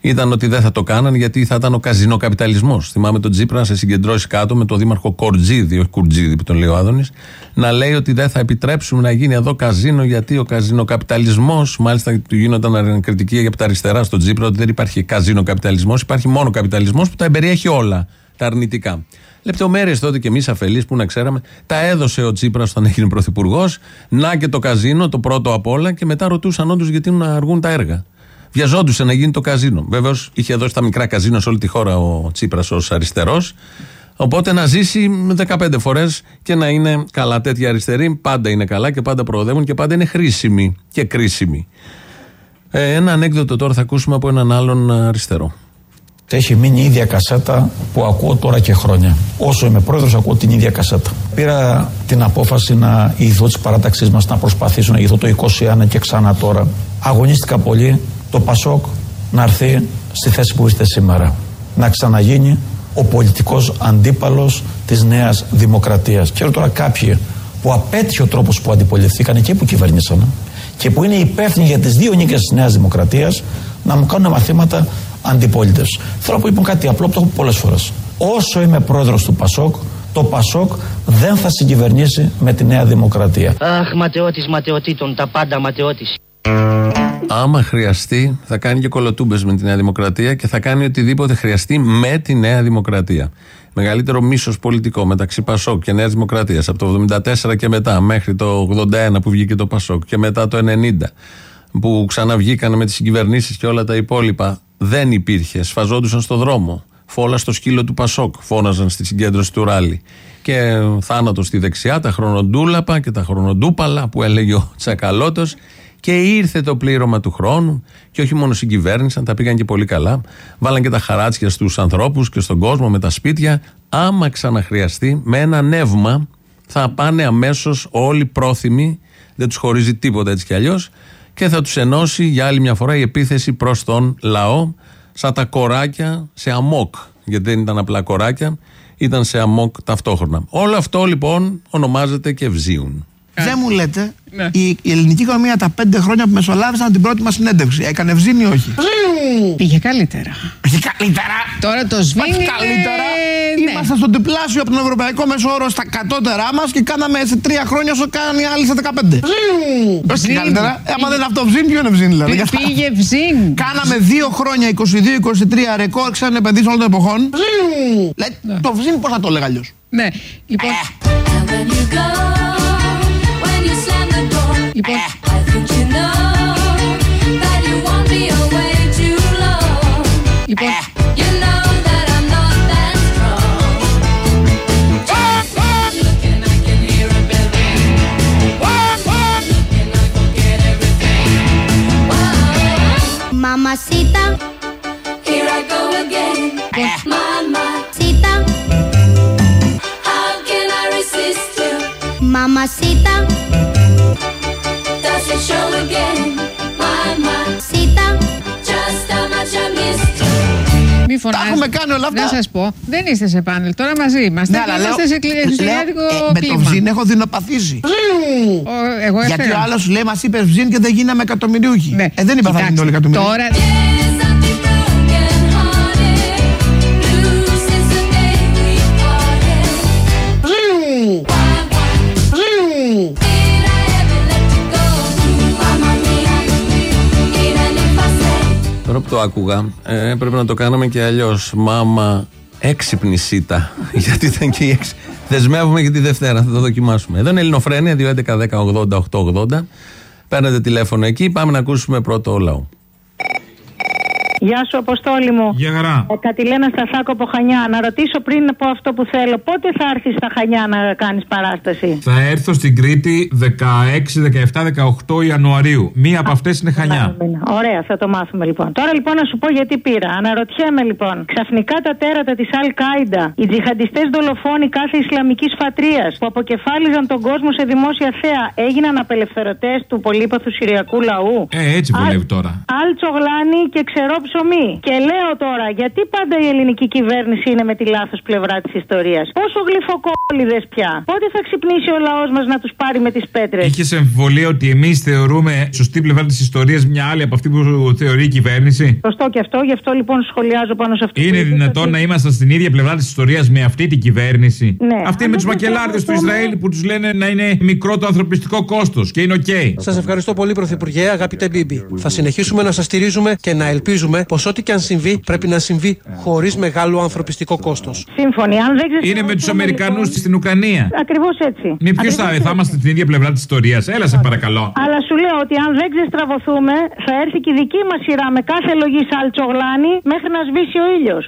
[SPEAKER 5] Ήταν ότι δεν θα το κάναν γιατί θα ήταν ο καζινοκαπιταλισμός. Θυμάμαι τον Τζίπρα να σε συγκεντρώσει κάτω με τον δήμαρχο Κορτζίδη, όχι Κουρτζίδη που τον λέει ο Άδωνης, να λέει ότι δεν θα επιτρέψουμε να γίνει εδώ καζίνο γιατί ο καζινοκαπιταλισμός, μάλιστα του γίνονταν κριτική για τα αριστερά στον Τζίπρα ότι δεν υπάρχει καζινοκαπιταλισμός, υπάρχει μόνο καπιταλισμός που τα εμπεριέχει όλα τα αρνητικά. Λεπτομέρειες τότε και εμείς αφελείς που να ξέραμε, τα έδωσε ο Τσίπρας όταν έγινε πρωθυπουργός. Να και το καζίνο, το πρώτο απ' όλα, και μετά ρωτούσαν όντως γιατί να αργούν τα έργα. Βιαζόντουσε να γίνει το καζίνο. Βεβαίως είχε δώσει τα μικρά καζίνο σε όλη τη χώρα ο Τσίπρας ως αριστερός. Οπότε να ζήσει 15 φορές και να είναι καλά. Τέτοια αριστεροί πάντα είναι καλά και πάντα προοδεύουν και πάντα είναι χρήσιμοι και κρίσιμοι. Ε, ένα ανέκδοτο τώρα θα ακούσουμε από έναν άλλον αριστερό.
[SPEAKER 16] Έχει μείνει η ίδια κασέτα που ακούω τώρα και χρόνια. Όσο είμαι πρόεδρος, ακούω την ίδια κασέτα. Πήρα την απόφαση να ηγηθώ της παράταξής μας, να προσπαθήσω να ηγηθώ το 21 και ξανά τώρα. Αγωνίστηκα πολύ το Πασόκ να έρθει στη θέση που είστε σήμερα. Να ξαναγίνει ο πολιτικός αντίπαλος της νέας δημοκρατίας. Ξέρω τώρα κάποιοι που απέτυχε ο τρόπος που αντιπολιτευθήκαν και που κυβερνήσανε και που είναι υπεύθυνοι για τις δύο νίκες της νέας δημοκρατίας να μου κάνουν μαθήματα αντιπολίτευση. Θέλω να πω λοιπόν κάτι απλό που το έχω πει πολλές φορές. Όσο είμαι πρόεδρος του Πασόκ, το Πασόκ δεν θα συγκυβερνήσει με τη νέα δημοκρατία.
[SPEAKER 18] Αχ, ματαιώτης ματαιωτήτων, τα πάντα ματαιώτης.
[SPEAKER 5] Άμα χρειαστεί, θα κάνει και κολοτούμπες με τη Νέα Δημοκρατία και θα κάνει οτιδήποτε χρειαστεί με τη Νέα Δημοκρατία. Μεγαλύτερο μίσος πολιτικό μεταξύ Πασόκ και Νέας Δημοκρατίας από το 1974 και μετά, μέχρι το 81 που βγήκε το Πασόκ και μετά το 90 που ξαναβγήκαν με τις συγκυβερνήσεις και όλα τα υπόλοιπα, δεν υπήρχε. Σφαζόντουσαν στο δρόμο. Φόλα στο σκύλο του Πασόκ. Φώναζαν στη συγκέντρωση του ράλι. Και θάνατο στη δεξιά, τα χρονοτούλαπα και τα χρονοτούπαλα που έλεγε ο Τσακαλώτος. Και ήρθε το πλήρωμα του χρόνου και όχι μόνο συγκυβέρνησαν, τα πήγαν και πολύ καλά. Βάλαν και τα χαράτσια στους ανθρώπους και στον κόσμο με τα σπίτια. Άμα ξαναχρειαστεί, με ένα νεύμα θα πάνε αμέσως όλοι πρόθυμοι, δεν τους χωρίζει τίποτα έτσι κι αλλιώς, και θα τους ενώσει για άλλη μια φορά η επίθεση προς τον λαό, σαν τα κοράκια σε αμόκ. Γιατί δεν ήταν απλά κοράκια, ήταν σε αμόκ ταυτόχρονα. Όλο αυτό λοιπόν ονομάζεται και ευζίουν.
[SPEAKER 15] Δεν μου λέτε, η, η ελληνική οικονομία τα πέντε χρόνια που μεσολάβησαν την πρώτη μας συνέντευξη. Έκανε ευζήνη ή όχι;
[SPEAKER 19] Πήγε καλύτερα.
[SPEAKER 15] Πήγε καλύτερα.
[SPEAKER 19] Τώρα το σβήνει.
[SPEAKER 15] Όχι καλύτερα.
[SPEAKER 19] ναι.
[SPEAKER 15] Είμαστε στο διπλάσιο από τον ευρωπαϊκό μέσο όρο στα κατώτερά μας και κάναμε σε τρία χρόνια όσο κάνανε οι άλλοι στα 15. Όχι καλύτερα. Ε, άμα δεν είναι αυτό βζήν, ποιο είναι βζήν δηλαδή.
[SPEAKER 19] Πήγε βζήν.
[SPEAKER 15] Κάναμε δύο χρόνια 22-23 ρεκόρ ξένων επενδύσεων όλων των εποχών. Λέει, Το βζήν πώς θα το έλεγα αλλιώς;
[SPEAKER 19] Ναι, λοιπόν. Λοιπόν, λοιπόν,
[SPEAKER 8] Mamacita,
[SPEAKER 3] Here I go again.
[SPEAKER 8] mamacita,
[SPEAKER 3] How can I resist you?
[SPEAKER 8] mamacita,
[SPEAKER 3] Does it show again? My, my,
[SPEAKER 8] cita.
[SPEAKER 3] just how much I missed you.
[SPEAKER 19] Μη φωνάζετε.
[SPEAKER 15] έχουμε κάνει όλα αυτά.
[SPEAKER 19] Να σας πω, δεν είστε σε πάνελ. Τώρα μαζί είμαστε.
[SPEAKER 15] Ναι, αλλά
[SPEAKER 19] είμαστε
[SPEAKER 15] λέω-
[SPEAKER 19] σε κλι-
[SPEAKER 15] λέω,
[SPEAKER 19] χριστουγεννιάτικο
[SPEAKER 15] ε, με το
[SPEAKER 19] κλίμα.
[SPEAKER 15] βζήν έχω δεινοπαθήσει.
[SPEAKER 19] Ο- Εγώ
[SPEAKER 15] Γιατί
[SPEAKER 19] έφερα.
[SPEAKER 15] ο άλλος σου λέει, μας είπες βζήν και δεν γίναμε εκατομμυριούχοι.
[SPEAKER 19] Ναι.
[SPEAKER 15] Ε, δεν είπα θα γίνουν όλοι εκατομμυριούχοι.
[SPEAKER 19] Τώρα
[SPEAKER 5] το άκουγα, ε, έπρεπε να το κάναμε και αλλιώς. Μάμα, έξυπνη σίτα. Γιατί ήταν και η έξι. Δεσμεύουμε για τη Δευτέρα, θα το δοκιμάσουμε. Εδώ είναι Ελληνοφρένια, 2.11.10.80.880. Παίρνετε τηλέφωνο εκεί. Πάμε να ακούσουμε πρώτο λαό.
[SPEAKER 20] Γεια σου, Αποστόλη μου.
[SPEAKER 5] Γεια χαρά.
[SPEAKER 20] Ε, Κατηλένα Σταθάκο από Χανιά. Να ρωτήσω πριν από αυτό που θέλω, πότε θα έρθεις στα Χανιά να κάνεις παράσταση;
[SPEAKER 21] Θα έρθω στην Κρήτη 16, 17, 18 Ιανουαρίου. Μία από αυτές είναι Χανιά.
[SPEAKER 20] Ωραία, θα το μάθουμε λοιπόν. Τώρα λοιπόν να σου πω γιατί πήρα. Αναρωτιέμαι λοιπόν, ξαφνικά τα τέρατα της Αλ Κάιντα, οι τζιχαντιστές δολοφόνοι κάθε Ισλαμικής φατρίας που αποκεφάλιζαν τον κόσμο σε δημόσια θέα, έγιναν απελευθερωτές του πολύπαθου Συριακού λαού;
[SPEAKER 21] Ε, έτσι βολεύει τώρα.
[SPEAKER 20] Αλ Τσογλάνη και ξερό ψωμί. Και λέω τώρα, γιατί πάντα η ελληνική κυβέρνηση είναι με τη λάθος πλευρά της ιστορίας; Πόσο γλειφοκώληδες πια. Πότε θα ξυπνήσει ο λαός μας να τους πάρει με τις πέτρες;
[SPEAKER 21] Είχες αμφιβολία ότι εμείς θεωρούμε σωστή πλευρά της ιστορίας μια άλλη από αυτή που θεωρεί η κυβέρνηση;
[SPEAKER 20] Σωστό και αυτό, γι' αυτό λοιπόν σχολιάζω πάνω σε αυτό.
[SPEAKER 21] Είναι
[SPEAKER 20] που είπες,
[SPEAKER 21] δυνατόν
[SPEAKER 20] ότι-
[SPEAKER 21] να είμαστε στην ίδια πλευρά της ιστορίας με αυτή την κυβέρνηση;
[SPEAKER 20] Ναι.
[SPEAKER 21] Αυτή
[SPEAKER 20] Αν
[SPEAKER 21] με
[SPEAKER 20] δεν
[SPEAKER 21] τους μακελάρδες του
[SPEAKER 20] προσπαθούμε-
[SPEAKER 21] Ισραήλ που τους λένε να είναι μικρό το ανθρωπιστικό κόστος και είναι οκ.
[SPEAKER 22] Σας ευχαριστώ πολύ, Πρωθυπουργέ, αγαπητέ Μπίμπι. Θα συνεχίσουμε να σας στηρίζουμε και να ελπίζουμε πως ό,τι και αν συμβεί πρέπει να συμβεί χωρίς μεγάλο ανθρωπιστικό κόστος.
[SPEAKER 20] Σύμφωνοι, αν δεν
[SPEAKER 21] Είναι με τους Αμερικανούς στην Ουκρανία.
[SPEAKER 20] Ακριβώς έτσι.
[SPEAKER 21] Με ποιου θα,
[SPEAKER 20] Ακριβώς
[SPEAKER 21] θα είμαστε στην ίδια πλευρά της ιστορίας. Έλα, σε παρακαλώ.
[SPEAKER 20] Αλλά σου λέω ότι αν δεν ξεστραβωθούμε, θα έρθει και η δική μας σειρά με κάθε λογή σαλτσογλάνη μέχρι να σβήσει ο ήλιος.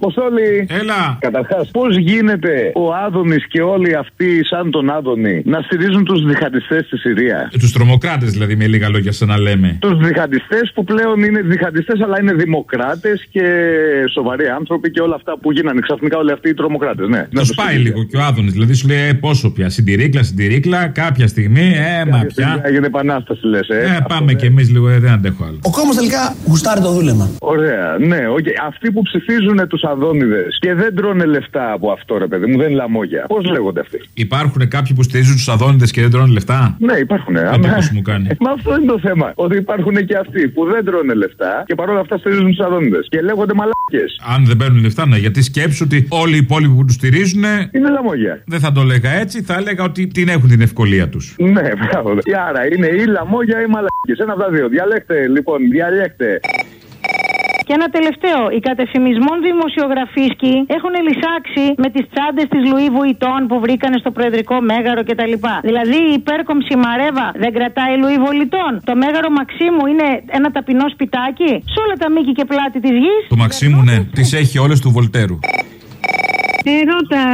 [SPEAKER 23] Αποστόλη.
[SPEAKER 21] Έλα.
[SPEAKER 23] Καταρχάς, πώς γίνεται ο Άδωνης και όλοι αυτοί, σαν τον Άδωνη, να στηρίζουν τους διχαντιστέ στη Συρία;
[SPEAKER 21] Τους τρομοκράτες δηλαδή, με λίγα λόγια, σαν να λέμε.
[SPEAKER 23] Τους τζιχαντιστές που πλέον είναι τζιχαντιστές, αλλά είναι δημοκράτες και σοβαροί άνθρωποι και όλα αυτά που γίνανε ξαφνικά όλοι αυτοί οι τρομοκράτες. Ναι,
[SPEAKER 21] Το σπάει λίγο και ο Άδωνης. Δηλαδή σου λέει ε, πόσο πια. Συντηρήκλα, συντηρήκλα, κάποια στιγμή. Ε, μα πια.
[SPEAKER 23] Έγινε επανάσταση, λες. Ε,
[SPEAKER 21] Ε, πάμε κι εμείς λίγο, ε, δεν αντέχω άλλο.
[SPEAKER 23] Ο κόσμος τελικά γουστάρει το δούλεμα. Ωραία, ναι, οκ. Αυτοί που ψηφίζουν τους Αδώνιδες και δεν τρώνε λεφτά από αυτό, ρε παιδί μου, δεν είναι λαμόγια. Πώς λέγονται αυτοί;
[SPEAKER 21] Υπάρχουν κάποιοι που στηρίζουν τους Αδώνιδες και δεν τρώνε λεφτά;
[SPEAKER 23] Ναι, υπάρχουν.
[SPEAKER 21] Εντύπωση μου κάνει.
[SPEAKER 23] Μα αυτό είναι το θέμα. Ότι υπάρχουν και αυτοί που δεν τρώνε λεφτά και παρόλα αυτά στηρίζουν τους Αδώνιδες. Και λέγονται μαλάκες.
[SPEAKER 21] Αν δεν παίρνουν λεφτά, ναι, γιατί σκέψου ότι όλοι οι υπόλοιποι που τους στηρίζουν.
[SPEAKER 23] Είναι λαμόγια.
[SPEAKER 21] Δεν θα το έλεγα έτσι, θα έλεγα ότι την έχουν την ευκολία τους.
[SPEAKER 23] Ναι, μπράβο. Και άρα είναι ή λαμόγια ή μαλάκες. Ένα από τα δύο. Διαλέξτε, λοιπόν, διαλέξτε.
[SPEAKER 20] Και ένα τελευταίο. Οι κατεφημισμών δημοσιογραφίσκοι έχουν λυσάξει με τις τσάντες της Λουί Βουιτών που βρήκανε στο Προεδρικό Μέγαρο κτλ. Δηλαδή η υπέρκομψη Μαρέβα δεν κρατάει Λουί Βολιτών. Το Μέγαρο Μαξίμου είναι ένα ταπεινό σπιτάκι σε όλα τα μήκη και πλάτη της γης.
[SPEAKER 21] Το Μαξίμου, ναι, τις έχει όλες του Βολτέρου.
[SPEAKER 20] Τι ρωτά.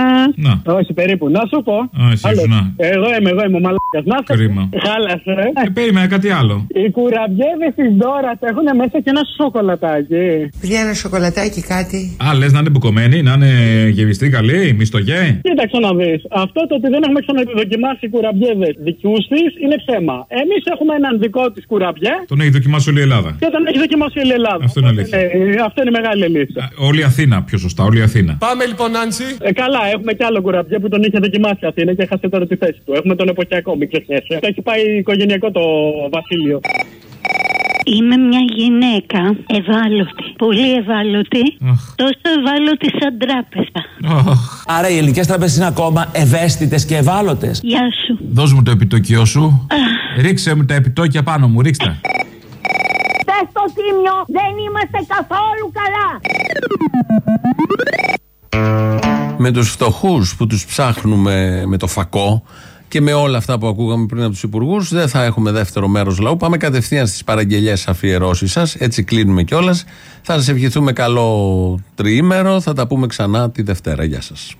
[SPEAKER 21] Να.
[SPEAKER 24] Όχι, περίπου. Να σου πω.
[SPEAKER 21] Α, εσύ
[SPEAKER 24] Άλλο.
[SPEAKER 21] ήσουν, να.
[SPEAKER 24] Εγώ είμαι, εγώ είμαι ο μαλάκα. Να σου
[SPEAKER 21] Κρίμα.
[SPEAKER 24] Χάλασε.
[SPEAKER 21] Ε, περίμενα κάτι άλλο.
[SPEAKER 24] Οι κουραμπιέδες της Ντόρας έχουν μέσα και ένα σοκολατάκι.
[SPEAKER 25] Παιδιά, ένα σοκολατάκι κάτι.
[SPEAKER 21] Α, λες να είναι μπουκωμένη, να είναι γεμιστή, καλή, μισθογέ.
[SPEAKER 24] Κοίταξε να δεις. Αυτό το ότι δεν έχουμε ξαναδοκιμάσει κουραμπιέδες δικού τη είναι ψέμα. Εμείς έχουμε έναν δικό της κουραμπιέ
[SPEAKER 21] Τον έχει δοκιμάσει όλη η Ελλάδα.
[SPEAKER 24] και τον έχει δοκιμάσει όλη η Ελλάδα.
[SPEAKER 21] Αυτό είναι αλήθεια.
[SPEAKER 24] Ε, αυτό είναι μεγάλη αλήθεια.
[SPEAKER 21] Όλη η Αθήνα, πιο σωστά, όλη η Αθήνα.
[SPEAKER 24] Πάμε λοιπόν, Νάντσι. Ε, καλά, έχουμε κι άλλο κουραμπιέ που τον είχε δοκιμάσει η Αθήνα και έχασε τώρα τη θέση του. Έχουμε τον εποχιακό, μην ξεχνιέσαι. Το έχει πάει οικογενειακό το Βασίλειο.
[SPEAKER 26] Είμαι μια γυναίκα ευάλωτη, πολύ ευάλωτη, τόσο ευάλωτη σαν τράπεζα.
[SPEAKER 27] Άρα οι ελληνικές τράπεζες είναι ακόμα ευαίσθητες και ευάλωτες;
[SPEAKER 26] Γεια σου.
[SPEAKER 21] Δώσ' μου το επιτόκιό σου. Ρίξε μου τα επιτόκια πάνω μου, ρίξτε. τα.
[SPEAKER 28] Πες στο τίμιο, δεν είμαστε καθόλου καλά.
[SPEAKER 5] Με τους φτωχούς που τους ψάχνουμε με το φακό και με όλα αυτά που ακούγαμε πριν από τους υπουργούς, δεν θα έχουμε δεύτερο μέρος λαού. Πάμε κατευθείαν στις παραγγελίες αφιερώσεις σας. Έτσι κλείνουμε κιόλας. Θα σας ευχηθούμε καλό τριήμερο. Θα τα πούμε ξανά τη Δευτέρα. Γεια σας.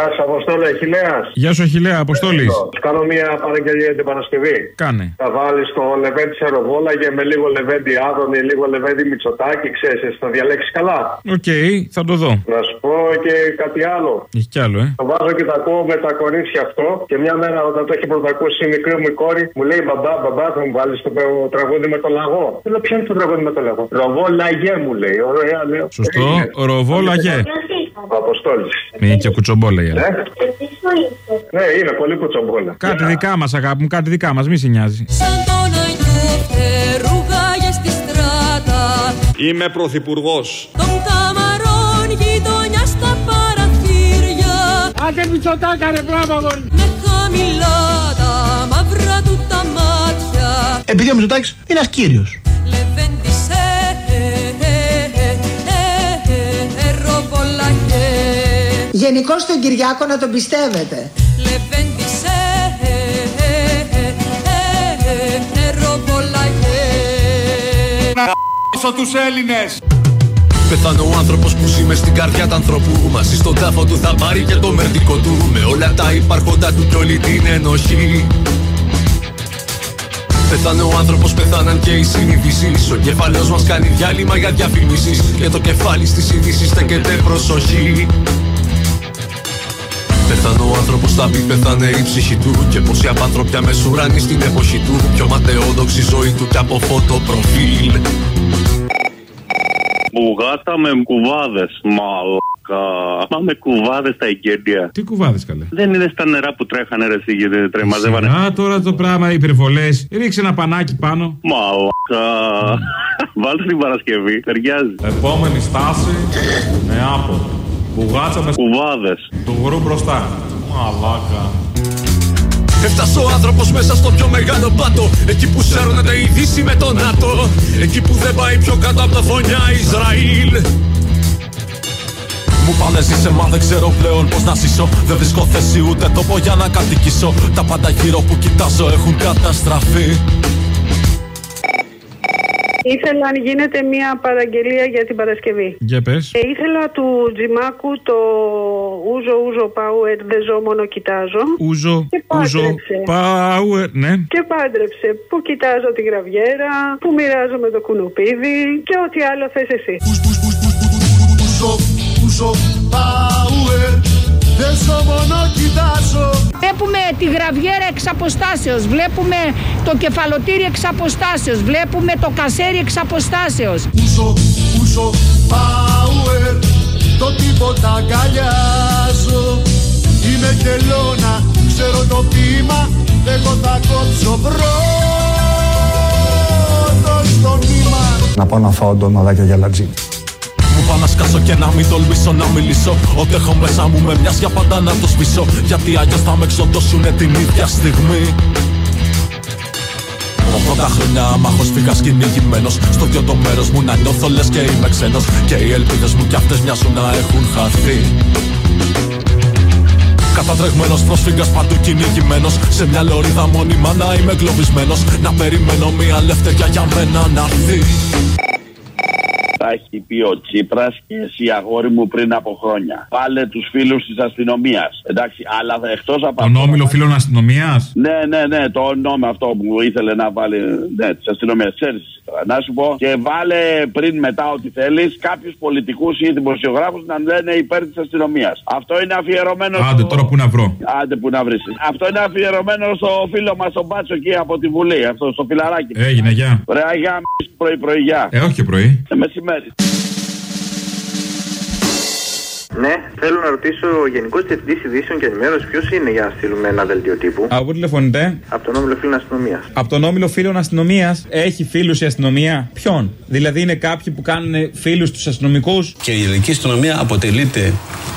[SPEAKER 29] Γεια σας, Αποστόλη, Αχιλλέα.
[SPEAKER 21] Γεια σου, Αχιλλέα, Αποστόλης.
[SPEAKER 29] Κάνω μια παραγγελία την Παρασκευή.
[SPEAKER 21] Κάνε.
[SPEAKER 29] Θα βάλεις το λεβέντης εροβόλαγε με λίγο λεβέντη Άδωνη, λίγο λεβέντη Μητσοτάκη, ξέρεις, θα διαλέξεις καλά.
[SPEAKER 21] Οκ, θα το δω.
[SPEAKER 29] Να σου πω και κάτι άλλο.
[SPEAKER 21] Έχει κι άλλο, ε.
[SPEAKER 29] Το βάζω και τα ακούω με τα κορίτσια αυτό. Και μια μέρα όταν το έχει πρωτακούσει η μικρή μου η κόρη, μου λέει μπαμπά, μπαμπά, θα μου βάλεις το τραγούδι με το λαγό. Λέω ποιο είναι το τραγούδι με το λαγό; Ροβό λαγέ μου λέει. Ωραία, λέω.
[SPEAKER 21] Σωστό, ροβό λαγέ.
[SPEAKER 29] Αποστόλης.
[SPEAKER 21] Είναι και κουτσομπόλα για
[SPEAKER 29] Ναι. ναι, είναι πολύ κουτσομπόλα.
[SPEAKER 21] Κάτι δικά μας, αγάπη μου, κάτι δικά μας, μη σε νοιάζει.
[SPEAKER 30] Σαν τον Αγίου φτερούγαγε στη στράτα
[SPEAKER 31] Είμαι πρωθυπουργός.
[SPEAKER 30] Των καμαρών γειτονιά στα παραθύρια
[SPEAKER 24] Άντε Μητσοτάκα ρε μπράβο αγόρι.
[SPEAKER 30] Με χαμηλά τα μαύρα του τα μάτια
[SPEAKER 15] Επειδή ο Μητσοτάκης είναι ένας κύριος.
[SPEAKER 22] Γενικώ τον Κυριάκο να τον πιστεύετε.
[SPEAKER 32] Λεβέντισε
[SPEAKER 33] Να τους Έλληνες
[SPEAKER 34] Πεθάνω ο άνθρωπος που ζει μες στην καρδιά του ανθρώπου. Μαζί στον τάφο του θα πάρει και το μερτικό του. Με όλα τα υπάρχοντα του κι όλη την ενοχή. Πεθάνε ο άνθρωπος, πεθάναν και οι συνειδήσεις. Ο κεφαλαίος μας κάνει διάλειμμα για διαφημίσεις. Και το κεφάλι στις ειδήσεις στέκεται προσοχή. Πεθάνε ο άνθρωπος, θα πει πεθάνε η ψυχή του. Και πόσοι απάνθρωπια μεσουράνει στην εποχή του. Πιο ματαιόδοξη ζωή του κι από φωτοπροφίλ.
[SPEAKER 35] Μπουγάτα με κουβάδες, μαλάκα. Μα με κουβάδες τα εγγένεια.
[SPEAKER 21] Τι κουβάδες καλέ;
[SPEAKER 35] Δεν είναι στα νερά που τρέχανε ρε σίγη, τρέ, μαζεύανε.
[SPEAKER 21] Α, τώρα το πράγμα, υπερβολές. Ρίξε ένα πανάκι πάνω.
[SPEAKER 35] Μαλάκα. Βάλτε την Παρασκευή, ταιριάζει.
[SPEAKER 21] Επόμενη στάση, Νεάπολη. Μπουγάτσα με
[SPEAKER 35] κουβάδες.
[SPEAKER 21] Του γρου μπροστά. Μαλάκα.
[SPEAKER 34] Έφτασε ο άνθρωπος μέσα στο πιο μεγάλο πάτο. Εκεί που σέρνεται η Δύση με τον ΝΑΤΟ. Εκεί που δεν πάει πιο κάτω από τα φωνιά Ισραήλ. Μου πάνε ζήσε μα δεν ξέρω πλέον πως να ζήσω Δεν βρίσκω θέση ούτε τόπο για να κατοικήσω Τα πάντα γύρω που κοιτάζω έχουν καταστραφεί
[SPEAKER 36] Ήθελα αν γίνεται μια παραγγελία για την Παρασκευή.
[SPEAKER 21] Για πες.
[SPEAKER 36] Ε, ήθελα του Τζιμάκου το ούζο ούζο πάουερ δεν ζω μόνο κοιτάζω.
[SPEAKER 21] Ούζο,
[SPEAKER 36] Και
[SPEAKER 21] ούζο,
[SPEAKER 36] πάντρεψε.
[SPEAKER 21] πάουερ, ναι.
[SPEAKER 36] Και πάντρεψε που κοιτάζω τη γραβιέρα, που μοιράζομαι το κουνουπίδι και ό,τι άλλο θες εσύ.
[SPEAKER 37] Ούζο, ούζο, πάουερ Δεν ζω μόνο κοιτάζω
[SPEAKER 19] Βλέπουμε τη γραβιέρα εξ αποστάσεως, βλέπουμε το κεφαλοτήρι εξ αποστάσεως, βλέπουμε το κασέρι εξ αποστάσεως.
[SPEAKER 37] Ούζο, ούζο, πάουερ Το τίποτα αγκαλιάζω. Είμαι χελώνα, ξέρω το πείμα Εγώ θα κόψω πρώτος στο νήμα
[SPEAKER 16] Να πάω να φάω ντοναδάκια για λατζί.
[SPEAKER 34] Μου πάω να σκάσω και να μην τολμήσω να μιλήσω. Ό,τι έχω μέσα μου με μοιάζει για πάντα να το σβήσω. Γιατί αλλιώς θα με εξοντώσουνε την ίδια στιγμή. Πρώτα χρόνια μάχος φύγα κυνηγημένος. Στο δυο το μέρος μου να νιώθω λες και είμαι ξένος. Και οι ελπίδες μου κι αυτές μοιάζουν να έχουν χαθεί. Κατατρεγμένος πρόσφυγας παντού κυνηγημένος. Σε μια λωρίδα μόνιμα να είμαι εγκλωβισμένος. Να περιμένω μια ελευθερία για μένα να έρθει
[SPEAKER 35] Τα έχει πει ο Τσίπρας και εσύ αγόρι μου πριν από χρόνια. Βάλε τους φίλους της αστυνομίας. Εντάξει, αλλά εκτός από
[SPEAKER 21] Τον
[SPEAKER 35] αυτό.
[SPEAKER 21] όμιλο φίλων αστυνομίας;
[SPEAKER 35] Ναι, ναι, ναι, το όνομα αυτό που ήθελε να βάλει. Ναι, της αστυνομίας. Ξέρεις τώρα. Να σου πω. Και βάλε πριν μετά ό,τι θέλεις κάποιους πολιτικούς ή δημοσιογράφους να λένε υπέρ της αστυνομίας. Αυτό είναι αφιερωμένο.
[SPEAKER 21] Άντε
[SPEAKER 35] στο-
[SPEAKER 21] τώρα που να βρω.
[SPEAKER 35] Άντε που να βρεις. Αυτό είναι αφιερωμένο στο φίλο μας τον Μπάτσο εκεί από τη Βουλή. Αυτό στο φιλαράκι.
[SPEAKER 21] Έγινε, γεια.
[SPEAKER 35] Ωραία, για πρωί-πρωί, γεια.
[SPEAKER 21] Ε, όχι και πρωί.
[SPEAKER 35] Ε, μεσημέρι.
[SPEAKER 38] Ναι, θέλω να ρωτήσω ο Γενικός Διευθυντής Ειδήσεων και Ενημέρωσης ποιος είναι για να στείλουμε ένα δελτίο τύπου;
[SPEAKER 21] Από πού τηλεφωνείτε;
[SPEAKER 38] Από τον όμιλο φίλων αστυνομίας.
[SPEAKER 21] Από τον όμιλο φίλων αστυνομίας. Έχει φίλους η αστυνομία; Ποιον; Δηλαδή είναι κάποιοι που κάνουν φίλους τους αστυνομικούς;
[SPEAKER 27] Και η ελληνική αστυνομία αποτελείται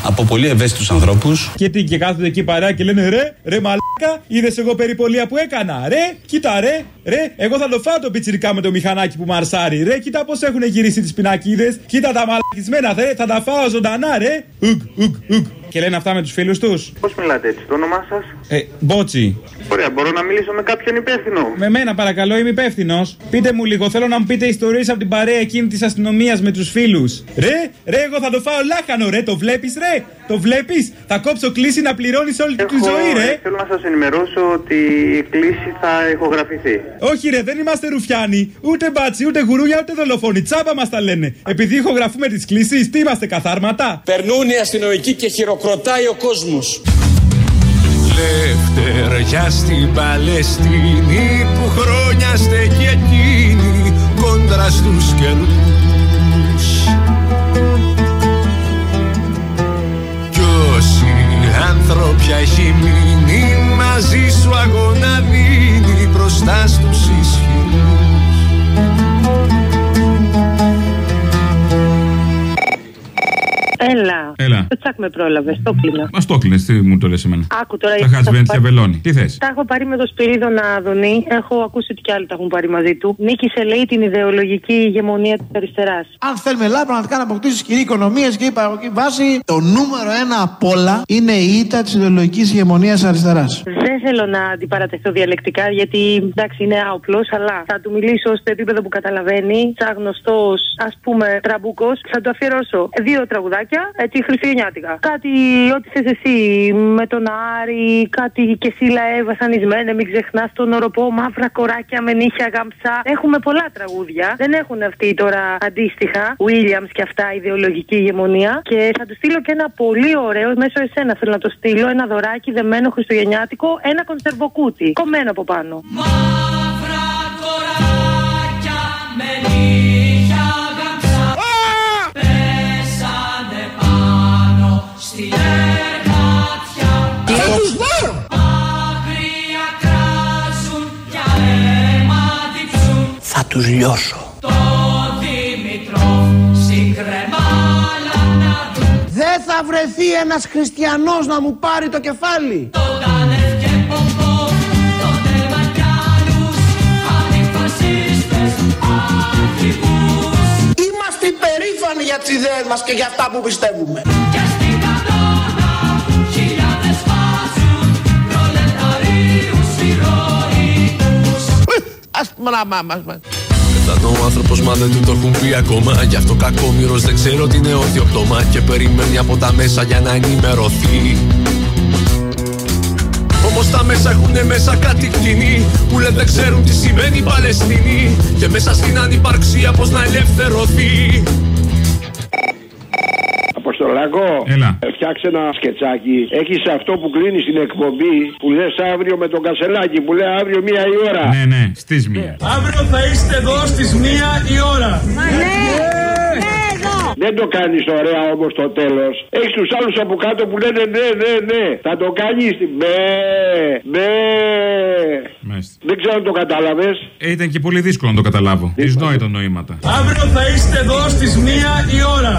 [SPEAKER 27] από πολύ ευαίσθητους ανθρώπους.
[SPEAKER 21] Και τι, και κάθονται εκεί παρά και λένε ρε, ρε μαλάκα, είδες εγώ περιπολία που έκανα. Ρε, κοίτα ρε, ρε, εγώ θα το φάω το πιτσιρικά με το μηχανάκι που μαρσάρει. Ρε, κοίτα πώς έχουν γυρίσει τις πινακίδες. Κοίτα τα μαλακισμένα, ρε, θα τα φάω ζωντανά, ρε. Hug, hug, hug. Και λένε αυτά με τους φίλους τους.
[SPEAKER 38] Πώς μιλάτε έτσι, το όνομά σας;
[SPEAKER 21] Ε, μπότσι.
[SPEAKER 38] Ωραία, μπορώ να μιλήσω με κάποιον υπεύθυνο;
[SPEAKER 21] Με μένα παρακαλώ, είμαι υπεύθυνος. Πείτε μου λίγο, θέλω να μου πείτε ιστορίες από την παρέα εκείνη της αστυνομίας με τους φίλους. Ρε, ρε, εγώ θα το φάω λάχανο, ρε, το βλέπεις, ρε; Το βλέπεις, θα κόψω κλίση να πληρώνεις όλη τη ζωή, ρε;
[SPEAKER 38] ε, Θέλω να σας ενημερώσω ότι η κλήση θα ηχογραφηθεί.
[SPEAKER 21] Όχι, ρε, δεν είμαστε ρουφιάνοι. Ούτε μπάτσι, ούτε γουρούνια, ούτε δολοφόνοι. Τσάμπα μας τα λένε. Επειδή ηχογραφούμε τις κλήσει, τι είμαστε καθάρματα;
[SPEAKER 39] Περνούν οι αστυνομικοί και χειροκροτάει ο κόσμος.
[SPEAKER 34] Λευτεριά στην Παλαιστίνη που χρόνια στέκει εκείνη κόντρα στους καιρούς Κι όσοι άνθρωπια έχει μείνει μαζί σου αγώνα δίνει μπροστά στους
[SPEAKER 40] Έλα.
[SPEAKER 21] Έλα.
[SPEAKER 40] Το τσακ με πρόλαβε, το κλείνα.
[SPEAKER 21] Μα το κλείνε, τι μου το λες εμένα.
[SPEAKER 40] Άκου τώρα.
[SPEAKER 21] Τα
[SPEAKER 40] γιατί
[SPEAKER 21] χασβέντια
[SPEAKER 40] τα έχω πάρει-
[SPEAKER 21] βελόνι. Τι θες;
[SPEAKER 40] Τα έχω πάρει με το Σπυρίδωνα Αδωνή. Έχω ακούσει ότι κι άλλοι τα έχουν πάρει μαζί του. Νίκησε, λέει, την ιδεολογική ηγεμονία της αριστεράς.
[SPEAKER 15] Αν θέλουμε Ελλάδα πραγματικά να αποκτήσεις ισχυρή οικονομία και η παραγωγική βάση, το νούμερο ένα απ' όλα είναι η ήττα της ιδεολογικής ηγεμονίας αριστεράς.
[SPEAKER 40] Δεν θέλω να αντιπαρατεθώ διαλεκτικά, γιατί εντάξει είναι άοπλος, αλλά θα του μιλήσω στο επίπεδο που καταλαβαίνει. Σαν γνωστός, ας πούμε, τραμπούκος, θα του αφιερώσω δύο τραγουδάκια, έτσι χριστουγεννιάτικα. Κάτι, ό,τι θες εσύ, με τον Άρη, κάτι και εσύ λαέ βασανισμένε, μην ξεχνάς τον Ωρωπό, μαύρα κοράκια με νύχια γαμψά. Έχουμε πολλά τραγούδια. Δεν έχουν αυτοί τώρα αντίστοιχα, Williams και αυτά, ιδεολογική ηγεμονία. Και θα τους στείλω και ένα πολύ ωραίο, μέσω εσένα θέλω να το στείλω, ένα δωράκι δεμένο χριστουγεννιάτικο, ένα κονσερβοκούτι, κομμένο από πάνω.
[SPEAKER 41] με διψούν
[SPEAKER 15] Θα τους λιώσω.
[SPEAKER 41] Το Δημητρόφ συγκρεμάλα να δουν
[SPEAKER 15] Δεν θα βρεθεί ένας χριστιανός να μου πάρει το κεφάλι.
[SPEAKER 41] Το Τάνεφ και Ποπόφ Τον Τέλμα κι άλλους Αντιφασίστες αρχηγούς
[SPEAKER 15] Είμαστε υπερήφανοι για τις ιδέες μας και για αυτά που πιστεύουμε.
[SPEAKER 41] Και στην κανόνα χιλιάδες βάζουν προλεταρίους ηρωικούς.
[SPEAKER 15] Ας πούμε να μάμας μας.
[SPEAKER 34] Πεθάνω ο άνθρωπος μα δεν του το έχουν πει ακόμα. Γι' αυτό κακόμοιρος δεν ξέρω τι είναι όρθιο πτώμα Και περιμένει από τα μέσα για να ενημερωθεί. Όμως τα μέσα έχουνε μέσα κάτι κτηνή Που λένε δεν ξέρουν τι σημαίνει Παλαιστίνη. Και μέσα στην ανυπαρξία πως να ελευθερωθεί
[SPEAKER 24] Αποστολάκο,
[SPEAKER 21] Έλα.
[SPEAKER 24] ε, φτιάξε ένα σκετσάκι. Έχεις αυτό που κλείνεις την εκπομπή που λες αύριο με τον Κασελάκη που λέει αύριο μία η ώρα.
[SPEAKER 21] Ναι, ναι, στις μία.
[SPEAKER 42] Αύριο θα είστε εδώ στις μία η ώρα.
[SPEAKER 24] Δεν το κάνεις ωραία όμως το τέλος. Έχεις τους άλλους από κάτω που λένε ναι, ναι, ναι. Θα το κάνεις. Ναι, ναι.
[SPEAKER 21] Μάλιστα.
[SPEAKER 24] Δεν ξέρω αν το κατάλαβες.
[SPEAKER 21] Ε, ήταν και πολύ δύσκολο να το καταλάβω. Δυσνόητα νοήματα.
[SPEAKER 42] Αύριο θα είστε εδώ στις μία η ώρα.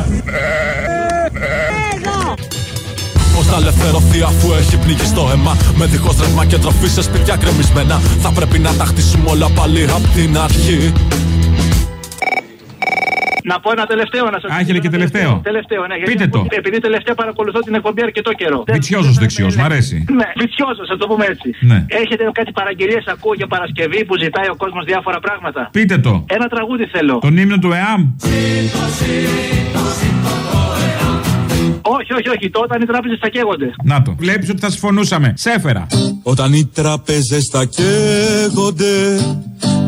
[SPEAKER 34] Πώς θα ελευθερωθεί αφού έχει πνίγει στο αίμα; Με δίχως ρεύμα και τροφή σε σπίτια γκρεμισμένα. Θα πρέπει να τα χτίσουμε όλα πάλι απ' την αρχή.
[SPEAKER 42] Να πω ένα τελευταίο να σας
[SPEAKER 21] Α, έχετε και τελευταίο.
[SPEAKER 42] Τελευταίο, ναι. γιατί
[SPEAKER 21] Πείτε το.
[SPEAKER 42] Επειδή τελευταία παρακολουθώ την εκπομπή αρκετό καιρό.
[SPEAKER 21] Βιτσιόζο δεξιός, μ' αρέσει.
[SPEAKER 42] Ναι, βιτσιόζο, θα το πούμε έτσι.
[SPEAKER 21] Ναι.
[SPEAKER 42] Έχετε κάτι παραγγελίες, ακούω για Παρασκευή που ζητάει ο κόσμος διάφορα πράγματα;
[SPEAKER 21] Πείτε το.
[SPEAKER 42] Ένα τραγούδι θέλω.
[SPEAKER 21] Τον ύμνο του ΕΑΜ.
[SPEAKER 42] Όχι, όχι, όχι. Τότε οι τράπεζες θα καίγονται.
[SPEAKER 21] Να το. Βλέπεις ότι θα συμφωνούσαμε. Σε έφερα.
[SPEAKER 34] Όταν οι τραπέζες θα καίγονται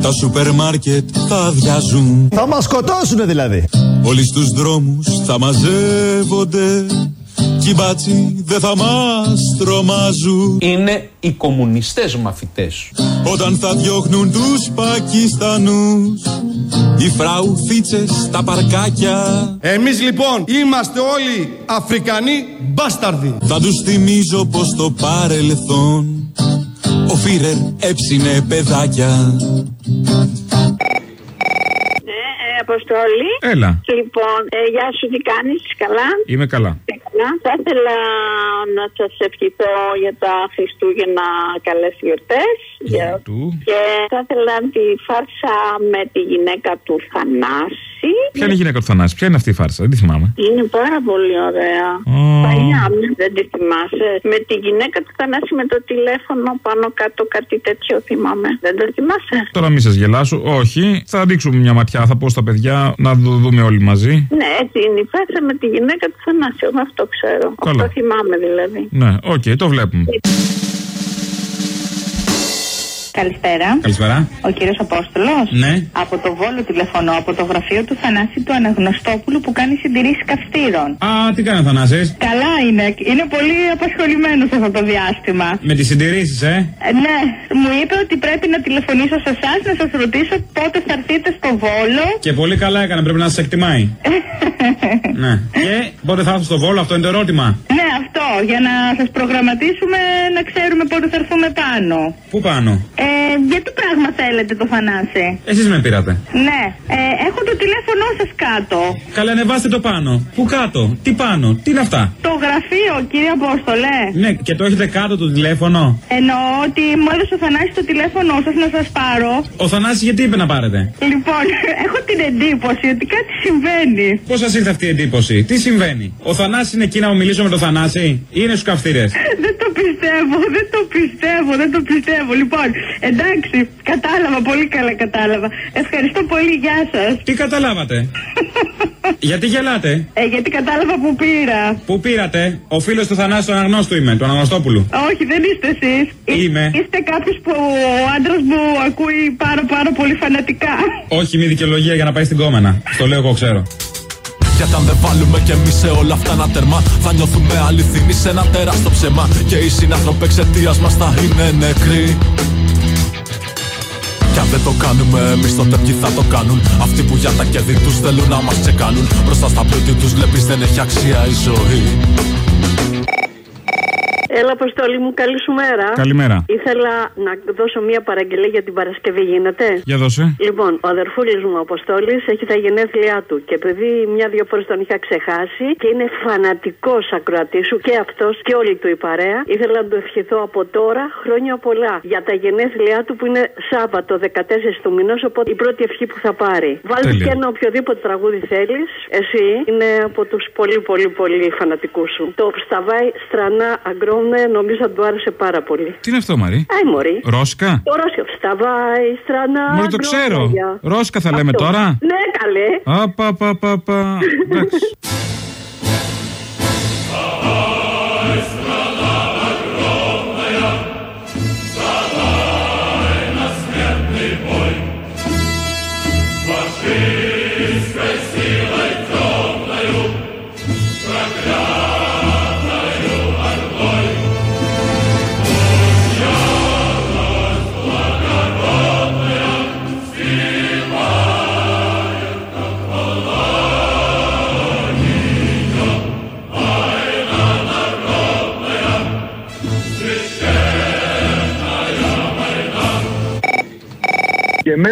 [SPEAKER 34] Τα σούπερ μάρκετ θα αδειάζουν
[SPEAKER 43] Θα μας σκοτώσουνε δηλαδή.
[SPEAKER 34] Όλοι στους δρόμους θα μαζεύονται Κι οι μπάτσοι δεν θα μας τρομάζουν
[SPEAKER 27] Είναι οι κομμουνιστές μαθητές.
[SPEAKER 34] Όταν θα διώχνουν τους Πακιστανούς Οι φραουφίτσες στα παρκάκια
[SPEAKER 43] Εμείς λοιπόν είμαστε όλοι Αφρικανοί μπάσταρδοι.
[SPEAKER 34] Θα τους θυμίζω πως το παρελθόν Ο Φίρερ έψινε παιδάκια
[SPEAKER 44] Ε, Αποστόλη.
[SPEAKER 21] Έλα.
[SPEAKER 44] Λοιπόν, ε, γεια σου, τι κάνεις, καλά;
[SPEAKER 21] Είμαι καλά.
[SPEAKER 44] Καλά. Θα ήθελα να σας ευχηθώ για τα Χριστούγεννα καλές γιορτέ.
[SPEAKER 21] του.
[SPEAKER 44] Και θα ήθελα τη φάρσα με τη γυναίκα του Θανάση.
[SPEAKER 21] Ποια είναι η γυναίκα του Θανάση, ποια είναι αυτή η φάρσα, δεν τη θυμάμαι.
[SPEAKER 44] Είναι πάρα πολύ ωραία. Παλιά, δεν τη θυμάσαι. Με τη γυναίκα του Θανάση με το τηλέφωνο πάνω κάτω κάτι τέτοιο θυμάμαι. Δεν το θυμάσαι;
[SPEAKER 21] Τώρα μη σας γελάσω, όχι. Θα ρίξουμε μια ματιά, θα πω στα παιδιά να το δούμε όλοι μαζί.
[SPEAKER 44] Ναι, έτσι είναι η φάρσα με τη γυναίκα του Θανάση. Εγώ αυτό ξέρω.
[SPEAKER 21] Καλά.
[SPEAKER 44] Αυτό θυμάμαι δηλαδή.
[SPEAKER 21] Ναι, οκ, το βλέπουμε.
[SPEAKER 45] Καλησπέρα.
[SPEAKER 21] Καλησπέρα.
[SPEAKER 45] Ο κύριος Απόστολος.
[SPEAKER 21] Ναι.
[SPEAKER 45] Από το Βόλο τηλεφωνώ, από το γραφείο του Θανάση του Αναγνωστόπουλου που κάνει συντηρήσεις καυστήρων.
[SPEAKER 21] Α, τι κάνει ο Θανάσης;
[SPEAKER 45] Καλά είναι. Είναι πολύ απασχολημένος αυτό το διάστημα.
[SPEAKER 21] Με τις συντηρήσεις, ε;
[SPEAKER 45] Ε, ναι, μου είπε ότι πρέπει να τηλεφωνήσω σε εσάς να σας ρωτήσω πότε θα έρθετε στο Βόλο.
[SPEAKER 21] Και πολύ καλά έκανε, πρέπει να σας εκτιμάει. ναι. Και πότε θα έρθω στο βόλο, αυτό είναι το ερώτημα.
[SPEAKER 45] Ναι, αυτό, για να σας προγραμματίσουμε να ξέρουμε πότε θα έρθουμε πάνω.
[SPEAKER 21] Πού πάνω;
[SPEAKER 45] Ε, για τι πράγμα θέλετε το Θανάση.
[SPEAKER 21] Εσείς με πήρατε.
[SPEAKER 45] Ναι, ε, έχω το τηλέφωνό σας κάτω.
[SPEAKER 36] Καλά, ανεβάστε το πάνω. Πού κάτω, τι πάνω, τι είναι αυτά;
[SPEAKER 45] Το γραφείο, κύριε Απόστολε.
[SPEAKER 36] Ναι, και το έχετε κάτω το τηλέφωνο;
[SPEAKER 45] Εννοώ ότι μου έδωσε ο Θανάσης το τηλέφωνό σας να σας πάρω.
[SPEAKER 36] Ο Θανάσης γιατί είπε να πάρετε;
[SPEAKER 45] Λοιπόν, έχω την εντύπωση ότι κάτι συμβαίνει.
[SPEAKER 36] Πώς σας ήρθε αυτή η εντύπωση, τι συμβαίνει; Ο Θανάσης είναι εκεί να μου μιλήσω με τον Θανάση ή είναι στους καυτήρε.
[SPEAKER 45] Δεν το πιστεύω, δεν το πιστεύω, δεν το πιστεύω. Λοιπόν, εντάξει, κατάλαβα, πολύ καλά κατάλαβα. Ευχαριστώ πολύ, γεια σας.
[SPEAKER 36] Τι καταλάβατε; γιατί γελάτε;
[SPEAKER 45] Ε, γιατί κατάλαβα που πήρα.
[SPEAKER 36] Πού πήρατε; Ο φίλος του Θανάση του Αναγνώστου είμαι, του Αναγνωστόπουλου.
[SPEAKER 45] Όχι, δεν είστε εσείς.
[SPEAKER 36] Είμαι.
[SPEAKER 45] Είστε κάποιος που ο άντρας μου ακούει πάρα πάρα πολύ φανατικά.
[SPEAKER 36] Όχι, μη δικαιολογία για να πάει στην κόμενα. Στο λέω εγώ ξέρω.
[SPEAKER 46] Γιατί αν δεν βάλουμε κι εμείς σε όλα αυτά ένα τέρμα, θα νιώθουμε αληθινοί σε ένα τεράστιο ψέμα. Και οι συνάνθρωποι εξαιτίας μας θα είναι νεκροί. Κι αν δεν το κάνουμε εμείς, τότε ποιοι θα το κάνουν; Αυτοί που για τα κέρδη τους θέλουν να μας ξεκάνουν. Μπροστά στα πλούτη τους βλέπεις δεν έχει αξία η ζωή.
[SPEAKER 44] Έλα, Αποστόλη μου, καλή σου μέρα.
[SPEAKER 36] Καλημέρα.
[SPEAKER 44] Ήθελα να δώσω μία παραγγελία για την Παρασκευή, γίνεται;
[SPEAKER 36] Για δώσε.
[SPEAKER 44] Λοιπόν, ο αδερφούλης μου ο Αποστόλης έχει τα γενέθλιά του και επειδή μια-δυο φορές τον είχα ξεχάσει και είναι φανατικός ακροατής σου και αυτός και όλη του η παρέα, ήθελα να του ευχηθώ από τώρα χρόνια πολλά για τα γενέθλιά του που είναι Σάββατο 14 του μηνός. Οπότε η πρώτη ευχή που θα πάρει. Βάλτε
[SPEAKER 36] Τέλεια.
[SPEAKER 44] και ένα οποιοδήποτε τραγούδι θέλεις. Εσύ είναι από τους πολύ πολύ πολύ φανατικούς σου. Το Σταβάι Στρανά Αγκρόμε νομίζω θα του άρεσε πάρα πολύ.
[SPEAKER 36] Τι είναι αυτό, Μαρή;
[SPEAKER 44] Άι, Μωρή.
[SPEAKER 36] Ρώσικα;
[SPEAKER 44] Το Ρώσιο. Σταβάι Στρανά
[SPEAKER 36] Μωρή, το ξέρω.
[SPEAKER 44] Αγκρόμια.
[SPEAKER 36] Ρώσικα θα λέμε
[SPEAKER 44] Αυτό.
[SPEAKER 36] τώρα;
[SPEAKER 44] Ναι, καλέ.
[SPEAKER 36] Απα, πα, πα, πα. Εντάξει.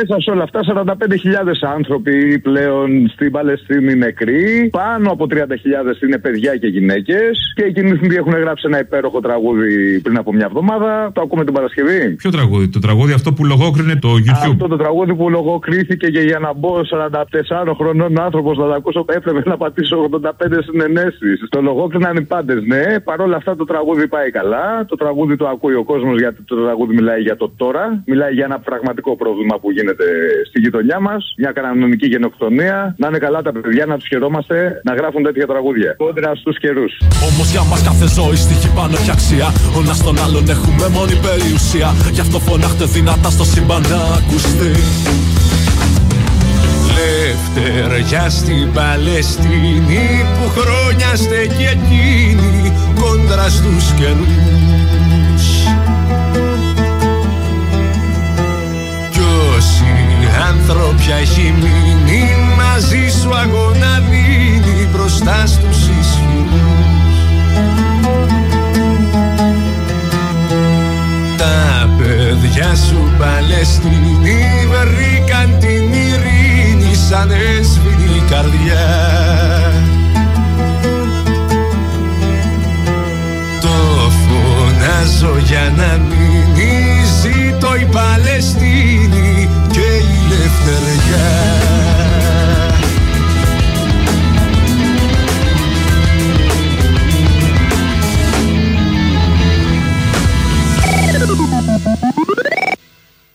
[SPEAKER 23] μέσα σε όλα αυτά 45.000 άνθρωποι πλέον στην Παλαιστίνη νεκροί. Πάνω από 30.000 είναι παιδιά και γυναίκες. Και εκείνη τη στιγμή έχουν γράψει ένα υπέροχο τραγούδι πριν από μια εβδομάδα. Το ακούμε την Παρασκευή.
[SPEAKER 36] Ποιο τραγούδι, το τραγούδι αυτό που λογόκρινε το YouTube.
[SPEAKER 23] Αυτό το τραγούδι που λογοκρίθηκε και για να μπω 44 χρονών άνθρωπος να το ακούσω έπρεπε να πατήσω 85 συνενέσεις. Το λογόκριναν οι πάντες, ναι. Παρ' όλα αυτά το τραγούδι πάει καλά. Το τραγούδι το ακούει ο κόσμος γιατί το τραγούδι μιλάει για το τώρα. Μιλάει για ένα πραγματικό πρόβλημα που γίνεται στη γειτονιά μας. Μια κανονική γενοκτονία. Να είναι καλά τα παιδιά, να τους χαιρόμαστε να γράφουν τέτοια τραγούδια. Κόντρα στους καιρούς.
[SPEAKER 46] Όμως για μας κάθε ζωή στοιχεί πάνω έχει αξία. Ο ένας τον άλλον έχουμε μόνη περιουσία. Γι' αυτό φωνάχτε δυνατά στο σύμπαν να ακουστεί.
[SPEAKER 34] Λευτεριά στην Παλαιστίνη που χρόνια στέκει εκείνη κόντρα στους καιρούς άνθρωποι έχει μείνει μαζί σου αγώνα δίνει μπροστά στους ισχυρούς. Τα παιδιά σου Παλαιστίνη βρήκαν την ειρήνη σαν έσβηνη καρδιά. Το φωνάζω για να μείνει ζήτω η Παλαιστίνη και η λευτεριά